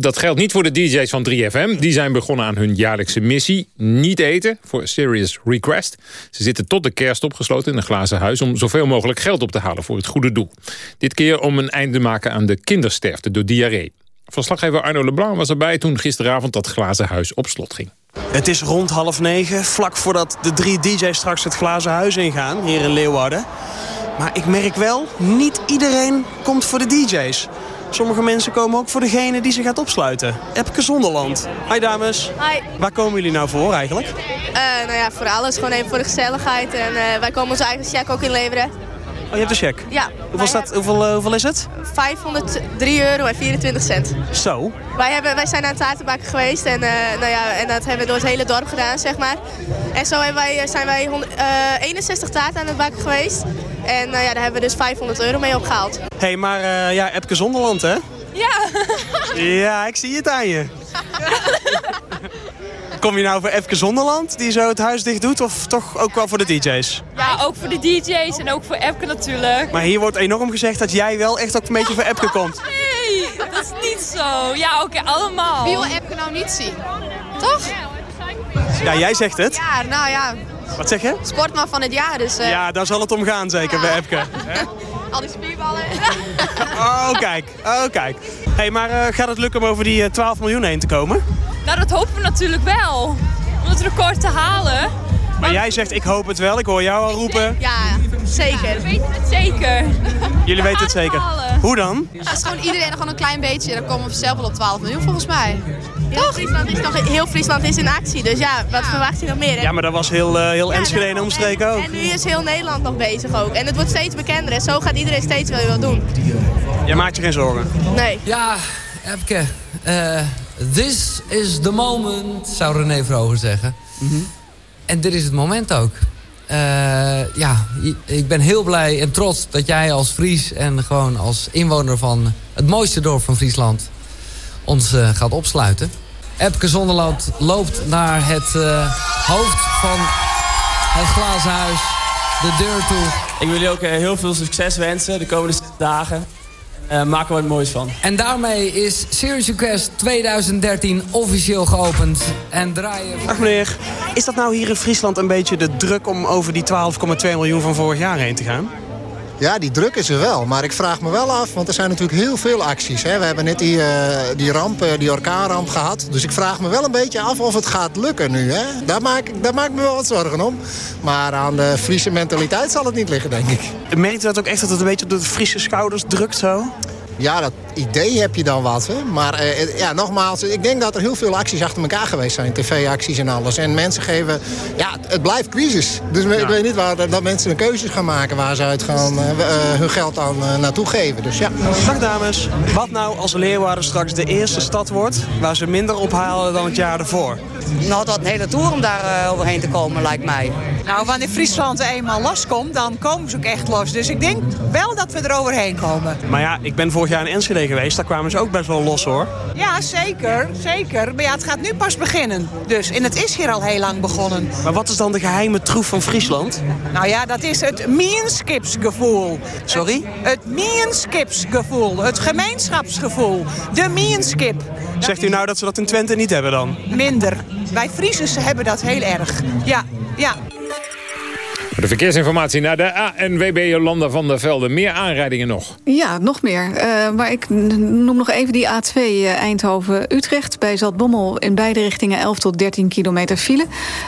Dat geldt niet voor de DJ's van 3FM. Die zijn begonnen aan hun jaarlijkse missie. Niet eten voor Serious Request. Ze zitten tot de kerst opgesloten in een glazen huis... om zoveel mogelijk geld op te halen voor het goede doel. Dit keer om een einde te maken aan de kindersterfte door diarree. Verslaggever Arno Leblanc was erbij toen gisteravond dat glazen huis op slot ging. Het is rond half negen, vlak voordat de drie DJ's straks het glazen huis ingaan, hier in Leeuwarden. Maar ik merk wel, niet iedereen komt voor de DJ's. Sommige mensen komen ook voor degene die ze gaat opsluiten. Epke Zonderland. Hi dames. Hi. Waar komen jullie nou voor eigenlijk? Uh, nou ja, voor alles. Gewoon even voor de gezelligheid. En uh, wij komen onze eigen check ook inleveren. Oh, je hebt een check? Ja. Hoeveel, staat, hoeveel, uh, hoeveel is het? 503 euro en 24 cent. Zo? Wij, hebben, wij zijn aan het taartenbakken geweest en, uh, nou ja, en dat hebben we door het hele dorp gedaan, zeg maar. En zo hebben wij, zijn wij 100, uh, 61 taarten aan het bakken geweest. En nou ja, daar hebben we dus 500 euro mee opgehaald. Hé, hey, maar uh, ja, Epke Zonderland, hè? Ja. ja, ik zie het aan je. <laughs> Kom je nou voor Epke Zonderland, die zo het huis dicht doet, of toch ook wel voor de DJ's? Ja, ook voor de DJ's en ook voor Epke natuurlijk. Maar hier wordt enorm gezegd dat jij wel echt ook een beetje voor Epke komt. Nee, dat is niet zo. Ja, oké, okay, allemaal. Wie wil Epke nou niet zien? Toch? Ja, jij zegt het. Ja, nou ja. Wat zeg je? Sportman van het jaar, dus... Uh... Ja, daar zal het om gaan zeker ja. bij Epke. <laughs> Al die spierballen. <laughs> oh, kijk. Oh, kijk. Hé, hey, maar uh, gaat het lukken om over die uh, 12 miljoen heen te komen? Nou, dat hopen we natuurlijk wel. Om het record te halen. Maar, maar jij zegt, ik hoop het wel. Ik hoor jou al roepen. Ja, zeker. Ja, we weten het zeker. Jullie weten het zeker. Hoe dan? Ja, is gewoon iedereen gewoon een klein beetje. Dan komen we zelf wel op 12 miljoen volgens mij. Toch? Friesland is toch, heel Friesland is in actie, dus ja, wat ja. verwacht je nog meer? Hè? Ja, maar dat was heel, uh, heel ja, Enschede en omstreken ook. En nu is heel Nederland nog bezig ook. En het wordt steeds bekender en zo gaat iedereen steeds wel wat doen. Jij maakt je geen zorgen? Nee. Ja, Epke, uh, this is the moment, zou René Vroger zeggen. Mm -hmm. En dit is het moment ook. Uh, ja, ik ben heel blij en trots dat jij als Fries en gewoon als inwoner van het mooiste dorp van Friesland ons uh, gaat opsluiten. Epke Zonderland loopt naar het uh, hoofd van het glazen huis, de deur toe. Ik wil jullie ook heel veel succes wensen de komende dagen. Uh, maken we er het moois van. En daarmee is Serious Request 2013 officieel geopend. En draaien... Ach meneer, is dat nou hier in Friesland een beetje de druk om over die 12,2 miljoen van vorig jaar heen te gaan? Ja, die druk is er wel. Maar ik vraag me wel af, want er zijn natuurlijk heel veel acties. Hè. We hebben net die, uh, die ramp, uh, die orkaanramp gehad. Dus ik vraag me wel een beetje af of het gaat lukken nu. Hè. Daar, maak, daar maak ik me wel wat zorgen om. Maar aan de Friese mentaliteit zal het niet liggen, denk ik. Merkt u dat ook echt dat het een beetje op de Friese schouders drukt zo? Ja, dat idee heb je dan wat. Hè? Maar uh, ja, nogmaals, ik denk dat er heel veel acties achter elkaar geweest zijn. TV-acties en alles. En mensen geven... Ja, het blijft crisis. Dus ja. ik weet niet waar dat mensen een keuzes gaan maken... waar ze uit gaan, uh, hun geld aan naartoe geven. Dus ja. Dag dames. Wat nou als Leeuwarden straks de eerste stad wordt... waar ze minder ophalen dan het jaar ervoor? Nou, dat een hele tour om daar overheen te komen, lijkt mij. Nou, wanneer Friesland eenmaal loskomt, dan komen ze ook echt los. Dus ik denk wel dat we er overheen komen. Maar ja, ik ben vorig jaar in Enschede geweest. Daar kwamen ze ook best wel los, hoor. Ja, zeker. Zeker. Maar ja, het gaat nu pas beginnen. Dus, en het is hier al heel lang begonnen. Maar wat is dan de geheime troef van Friesland? Nou ja, dat is het mienskipsgevoel. Sorry? Het, het mienskipsgevoel. Het gemeenschapsgevoel. De mienskip. Zegt u nou dat ze dat in Twente niet hebben dan? Minder. Wij Friesers hebben dat heel erg. Ja, ja. De verkeersinformatie naar de ANWB Jolanda van der Velde. Meer aanrijdingen nog? Ja, nog meer. Uh, maar ik noem nog even die A2 uh, Eindhoven-Utrecht. Bij Zaltbommel in beide richtingen 11 tot 13 kilometer file.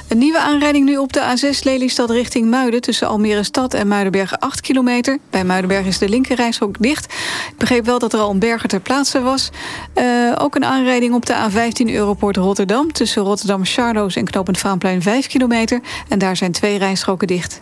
Een nieuwe aanrijding nu op de A6 Lelystad richting Muiden... tussen Almere Stad en Muidenberg 8 kilometer. Bij Muidenberg is de linkerrijstrook dicht. Ik begreep wel dat er al een berger ter plaatse was. Uh, ook een aanrijding op de A15 Europort Rotterdam... tussen Rotterdam-Charloes en Knopend Vaanplein 5 kilometer. En daar zijn twee rijstroken dicht.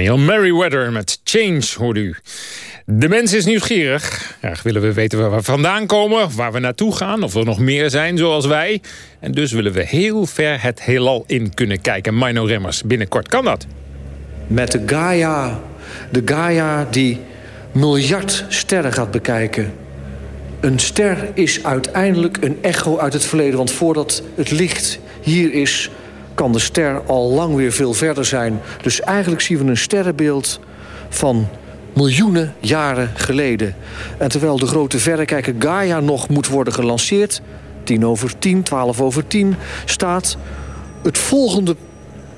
Daniel Merriweather met Change, hoorde u. De mens is nieuwsgierig. Graag willen we weten waar we vandaan komen, waar we naartoe gaan... of er nog meer zijn zoals wij. En dus willen we heel ver het heelal in kunnen kijken. Mino Remmers, binnenkort kan dat. Met de Gaia, de Gaia die miljard sterren gaat bekijken. Een ster is uiteindelijk een echo uit het verleden. Want voordat het licht hier is, kan de ster al lang weer veel verder zijn. Dus eigenlijk zien we een sterrenbeeld van miljoenen jaren geleden. En terwijl de grote verrekijker Gaia nog moet worden gelanceerd... 10 over 10, 12 over 10, staat het volgende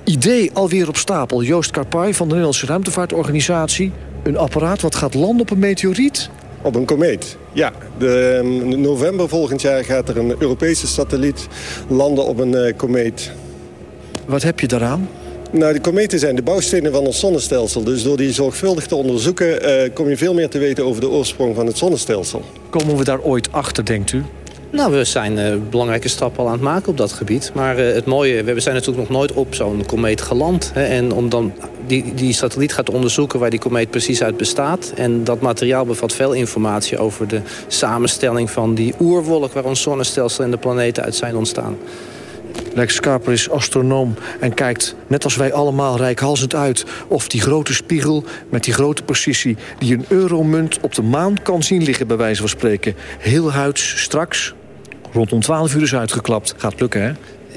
idee alweer op stapel. Joost Karpay van de Nederlandse Ruimtevaartorganisatie. Een apparaat wat gaat landen op een meteoriet. Op een komeet, ja. De, in november volgend jaar gaat er een Europese satelliet landen op een uh, komeet. Wat heb je daaraan? Nou, de kometen zijn de bouwstenen van ons zonnestelsel. Dus door die zorgvuldig te onderzoeken... Uh, kom je veel meer te weten over de oorsprong van het zonnestelsel. Komen we daar ooit achter, denkt u? Nou, we zijn uh, belangrijke stappen al aan het maken op dat gebied. Maar uh, het mooie, we zijn natuurlijk nog nooit op zo'n komeet geland. Hè, en om dan die, die satelliet gaat onderzoeken waar die komeet precies uit bestaat. En dat materiaal bevat veel informatie over de samenstelling van die oerwolk... waar ons zonnestelsel en de planeten uit zijn ontstaan. Lex Schaper is astronoom en kijkt, net als wij allemaal, rijkhalsend uit... of die grote spiegel met die grote precisie... die een euromunt op de maan kan zien liggen, bij wijze van spreken. Heel huids, straks, rondom 12 uur is uitgeklapt. Gaat lukken, hè?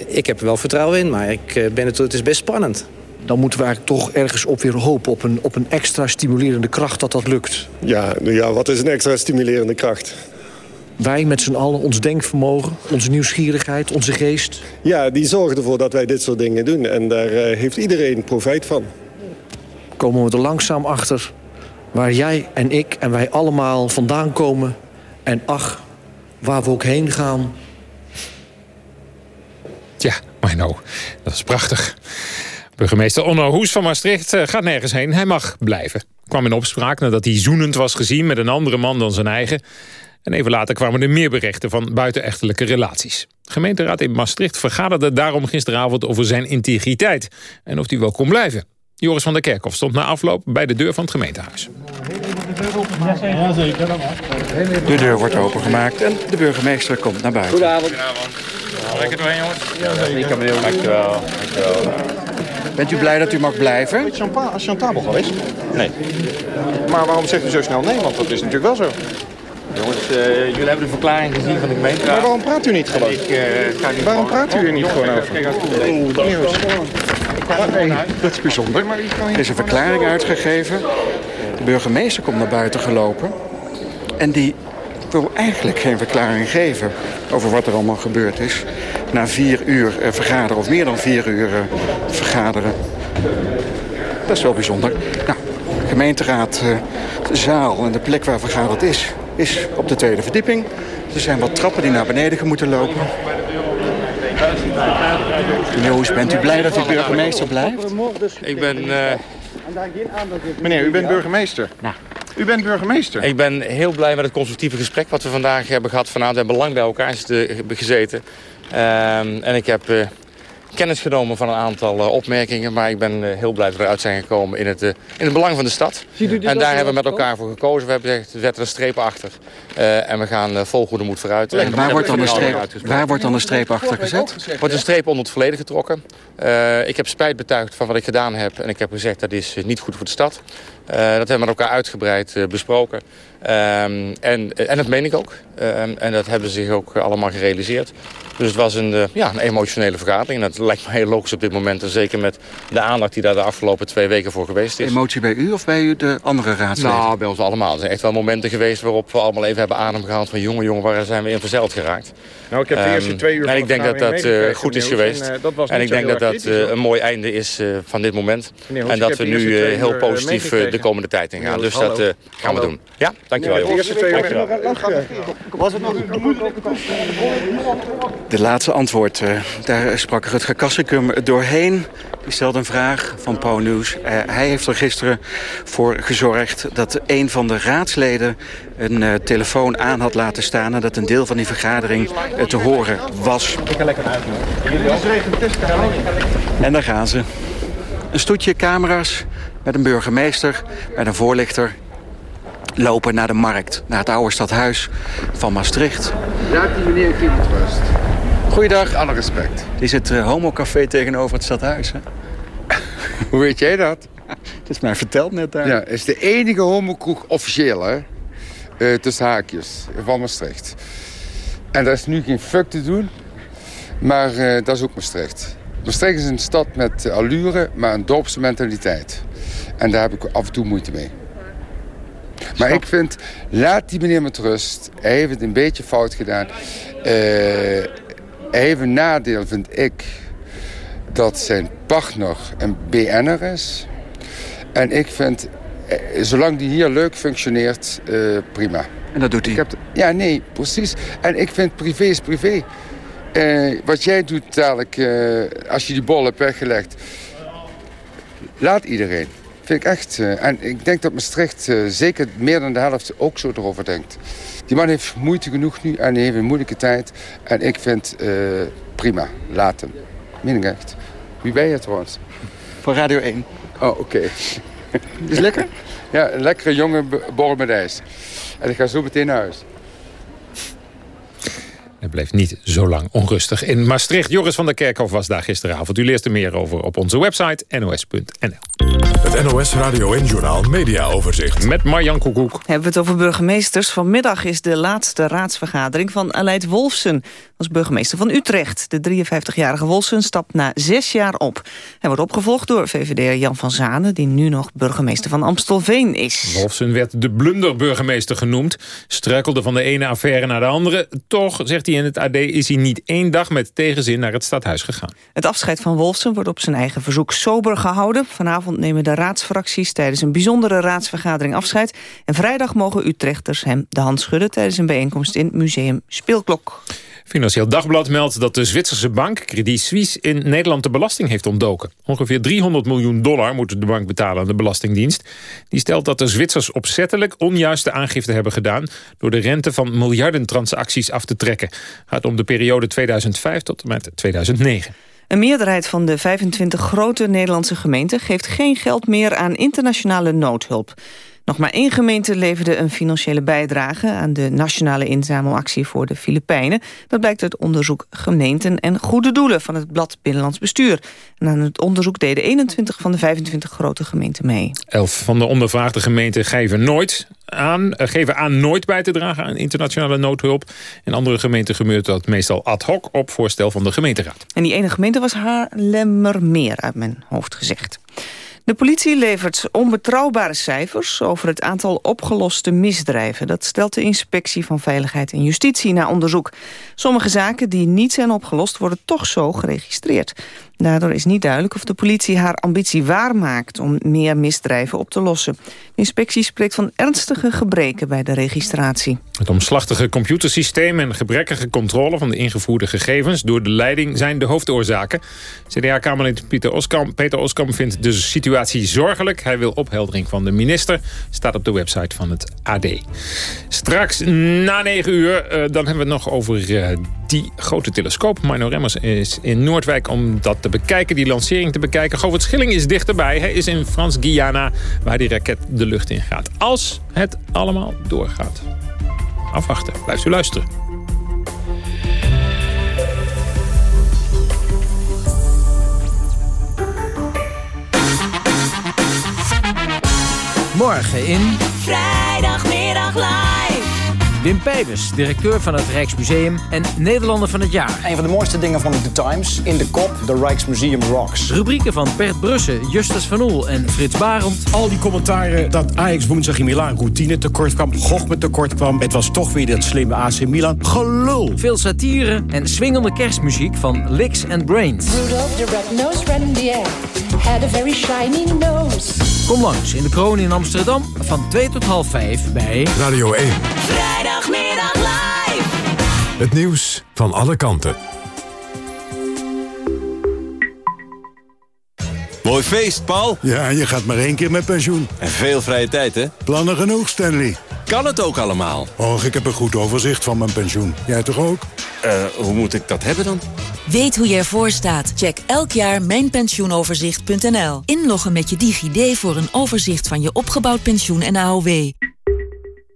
Ik heb er wel vertrouwen in, maar ik ben het, het is best spannend. Dan moeten we eigenlijk toch ergens op weer hopen... op een, op een extra stimulerende kracht dat dat lukt. Ja, nou ja, wat is een extra stimulerende kracht? Wij met z'n allen, ons denkvermogen, onze nieuwsgierigheid, onze geest. Ja, die zorgen ervoor dat wij dit soort dingen doen. En daar uh, heeft iedereen profijt van. Komen we er langzaam achter waar jij en ik en wij allemaal vandaan komen. En ach, waar we ook heen gaan. Ja, maar nou, dat is prachtig. Burgemeester Onno Hoes van Maastricht eh, gaat nergens heen. Hij mag blijven. Kwam in opspraak nadat hij zoenend was gezien met een andere man dan zijn eigen. En even later kwamen er meer berichten van buitenechtelijke relaties. De gemeenteraad in Maastricht vergaderde daarom gisteravond over zijn integriteit. En of hij wel kon blijven. Joris van der Kerkhof stond na afloop bij de deur van het gemeentehuis. De deur wordt opengemaakt en de burgemeester komt naar buiten. Goedenavond. Lekker doorheen, jongens. Meneer. Dankjewel. Bent u blij dat u mag blijven? Is chantabel geweest? Nee. Maar waarom zegt u zo snel nee? Want dat is natuurlijk wel zo. Jongens, uh, jullie hebben de verklaring gezien van de gemeente. Maar waarom praat u niet gewoon? Ik, uh, ga niet waarom praat u er niet gewoon over? Dat, is dat is bijzonder. Er is een verklaring uitgegeven. De burgemeester komt naar buiten gelopen. En die wil eigenlijk geen verklaring geven over wat er allemaal gebeurd is. Na vier uur uh, vergaderen, of meer dan vier uur vergaderen. Dat is wel bijzonder. Nou, gemeenteraad, de zaal en de plek waar vergaderd is, is op de tweede verdieping. Er zijn wat trappen die naar beneden moeten lopen. Meneer bent u blij dat u burgemeester blijft? Ik ben... Uh... Meneer, u bent burgemeester. Nou. U bent burgemeester. Ik ben heel blij met het constructieve gesprek wat we vandaag hebben gehad. Vanavond hebben we lang bij elkaar gezeten. Uh, en ik heb uh, kennis genomen van een aantal uh, opmerkingen. Maar ik ben uh, heel blij dat we eruit zijn gekomen in het, in het belang van de stad. En daar hebben we met elkaar voor gekozen. We hebben gezegd, we zetten een streep achter. en we gaan vol goede moed vooruit. En waar, wordt dan een streep, waar wordt dan een streep achter gezet? Er wordt een streep onder het verleden getrokken. ik heb spijt betuigd van wat ik gedaan heb. En ik heb gezegd, dat is niet goed voor de stad. Uh, dat hebben we met elkaar uitgebreid uh, besproken. Um, en, en dat meen ik ook. Um, en dat hebben ze zich ook allemaal gerealiseerd. Dus het was een, uh, ja, een emotionele vergadering. En dat lijkt me heel logisch op dit moment. En zeker met de aandacht die daar de afgelopen twee weken voor geweest is. Emotie bij u of bij u de andere raadsleden? Nou, bij ons allemaal. Er zijn echt wel momenten geweest waarop we allemaal even hebben adem gehaald. Van jongen, jongen, waar zijn we in verzeild geraakt? Nou, ik heb de eerste twee uur um, En ik denk dat dat goed is geweest. En, dat en ik denk dat dat een mooi einde is van dit moment. En dat we nu heel positief de komende tijd ingaan. Dus dat uh, gaan we doen. Ja, dankjewel jongens. De eerste twee Was het nog De laatste antwoord, uh, daar sprak Rutger Kassikum doorheen. Die stelde een vraag van Pauw Nieuws. Uh, hij heeft er gisteren voor gezorgd dat een van de raadsleden een uh, telefoon aan had laten staan... en dat een deel van die vergadering te horen was. Ik ga lekker uit. En daar gaan ze. Een stoetje camera's met een burgemeester, met een voorlichter lopen naar de markt, naar het oude stadhuis van Maastricht. Laat die meneer een keer met rust. Goeiedag. Alle respect. Dit is het uh, homocafé tegenover het stadhuis, hè? <laughs> Hoe weet jij dat? Het is mij verteld net daar. Ja, het is de enige homokroeg officieel, hè? Uh, tussen haakjes, van Maastricht. En daar is nu geen fuck te doen, maar uh, dat is ook Maastricht. Maastricht is een stad met allure, maar een dorpse mentaliteit. En daar heb ik af en toe moeite mee. Maar ik vind, laat die meneer met rust. Hij heeft het een beetje fout gedaan. Uh, hij heeft een nadeel, vind ik, dat zijn partner een BN'er is. En ik vind, eh, zolang die hier leuk functioneert, uh, prima. En dat doet hij? Ja, nee, precies. En ik vind privé is privé. Uh, wat jij doet dadelijk, uh, als je die bol hebt weggelegd... laat iedereen. Vind ik echt. Uh, en ik denk dat Maastricht zeker meer dan de helft ook zo erover denkt. Die man heeft moeite genoeg nu en heeft een moeilijke tijd. En ik vind prima, laat hem. Meen ik echt. Wie ben je trouwens? Van Radio 1. Oh, oké. Okay. Is lekker? <laughs> Ja, een lekkere jonge borrel met ijs. En ik ga zo meteen naar huis. Het bleef niet zo lang onrustig in Maastricht. Joris van der Kerkhof was daar gisteravond. U leest er meer over op onze website nos.nl. Het NOS Radio en Journaal Media Overzicht. Met Marjan Koekoek. Hebben we het over burgemeesters. Vanmiddag is de laatste raadsvergadering van Aleid Wolfsen. Als burgemeester van Utrecht. De 53-jarige Wolfsen stapt na zes jaar op. Hij wordt opgevolgd door VVD'er Jan van Zanen... die nu nog burgemeester van Amstelveen is. Wolfsen werd de blunderburgemeester genoemd. Struikelde van de ene affaire naar de andere. Toch, zegt hij in het AD, is hij niet één dag met tegenzin naar het stadhuis gegaan. Het afscheid van Wolfsen wordt op zijn eigen verzoek sober gehouden. Vanavond nemen de raadsfracties tijdens een bijzondere raadsvergadering afscheid. En vrijdag mogen Utrechters hem de hand schudden... tijdens een bijeenkomst in Museum Speelklok. Financieel Dagblad meldt dat de Zwitserse bank Credit Suisse in Nederland de belasting heeft ontdoken. Ongeveer 300 miljoen dollar moet de bank betalen aan de Belastingdienst. Die stelt dat de Zwitsers opzettelijk onjuiste aangifte hebben gedaan door de rente van miljarden transacties af te trekken. Het gaat om de periode 2005 tot en met 2009. Een meerderheid van de 25 grote Nederlandse gemeenten geeft geen geld meer aan internationale noodhulp. Nog maar één gemeente leverde een financiële bijdrage... aan de nationale inzamelactie voor de Filipijnen. Dat blijkt uit onderzoek Gemeenten en Goede Doelen... van het blad Binnenlands Bestuur. En aan het onderzoek deden 21 van de 25 grote gemeenten mee. Elf van de ondervraagde gemeenten geven, nooit aan, uh, geven aan nooit bij te dragen aan internationale noodhulp. En andere gemeenten gebeurt dat meestal ad hoc op voorstel van de gemeenteraad. En die ene gemeente was Haarlemmermeer uit mijn hoofd gezegd. De politie levert onbetrouwbare cijfers over het aantal opgeloste misdrijven. Dat stelt de Inspectie van Veiligheid en Justitie na onderzoek. Sommige zaken die niet zijn opgelost worden toch zo geregistreerd. Daardoor is niet duidelijk of de politie haar ambitie waarmaakt... om meer misdrijven op te lossen. De inspectie spreekt van ernstige gebreken bij de registratie. Het omslachtige computersysteem en gebrekkige controle... van de ingevoerde gegevens door de leiding zijn de hoofdoorzaken. CDA-kamerlid Peter Oskam, Peter Oskam vindt de situatie zorgelijk. Hij wil opheldering van de minister. Staat op de website van het AD. Straks na negen uur, uh, dan hebben we het nog over uh, die grote telescoop. Mino Remmers is in Noordwijk om dat te bekijken, die lancering te bekijken. Govert Schilling is dichterbij. Hij is in Frans-Guyana, waar die raket de lucht in gaat. Als het allemaal doorgaat. Afwachten. Blijft u luisteren. Morgen in... Vrijdagmiddag live. Wim Pijbus, directeur van het Rijksmuseum en Nederlander van het jaar. Een van de mooiste dingen van de Times, in de kop, de Rijksmuseum Rocks. Rubrieken van Bert Brussen, Justus van Oel en Frits Barend. Al die commentaren dat Ajax woensdag in Milaan routine tekort kwam, Gogh met tekort kwam. Het was toch weer dat slimme AC Milan. Gelul! Veel satire en swingende kerstmuziek van Licks and Brains. Rudolph the red-nosed reindeer had a very shiny nose. Kom langs in de kroon in Amsterdam van 2 tot half 5 bij Radio 1. Vrijdagmiddag live. Het nieuws van alle kanten. Mooi feest, Paul. Ja, je gaat maar één keer met pensioen. En veel vrije tijd, hè? Plannen genoeg, Stanley. Kan het ook allemaal? Och, ik heb een goed overzicht van mijn pensioen. Jij toch ook? Uh, hoe moet ik dat hebben dan? Weet hoe je ervoor staat? Check elk jaar mijnpensioenoverzicht.nl. Inloggen met je DigiD voor een overzicht van je opgebouwd pensioen en AOW.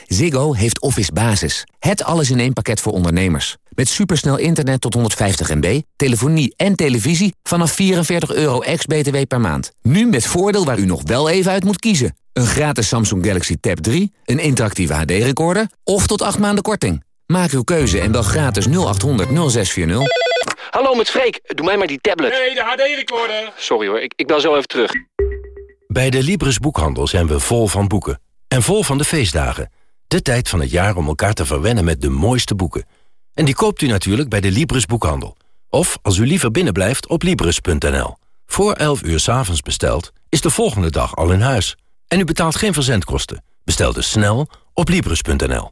Ziggo heeft Office Basis. Het alles in één pakket voor ondernemers. Met supersnel internet tot 150 MB, telefonie en televisie vanaf 44 euro ex-BTW per maand. Nu met voordeel waar u nog wel even uit moet kiezen. Een gratis Samsung Galaxy Tab 3, een interactieve HD-recorder of tot 8 maanden korting. Maak uw keuze en bel gratis 0800 0640. Hallo met Freek, doe mij maar die tablet. Nee, de HD-recorder. Sorry hoor, ik, ik bel zo even terug. Bij de Libris Boekhandel zijn we vol van boeken. En vol van de feestdagen. De tijd van het jaar om elkaar te verwennen met de mooiste boeken. En die koopt u natuurlijk bij de Libris Boekhandel. Of, als u liever binnenblijft, op Libris.nl. Voor 11 uur s'avonds besteld, is de volgende dag al in huis. En u betaalt geen verzendkosten. Bestel dus snel op Libris.nl.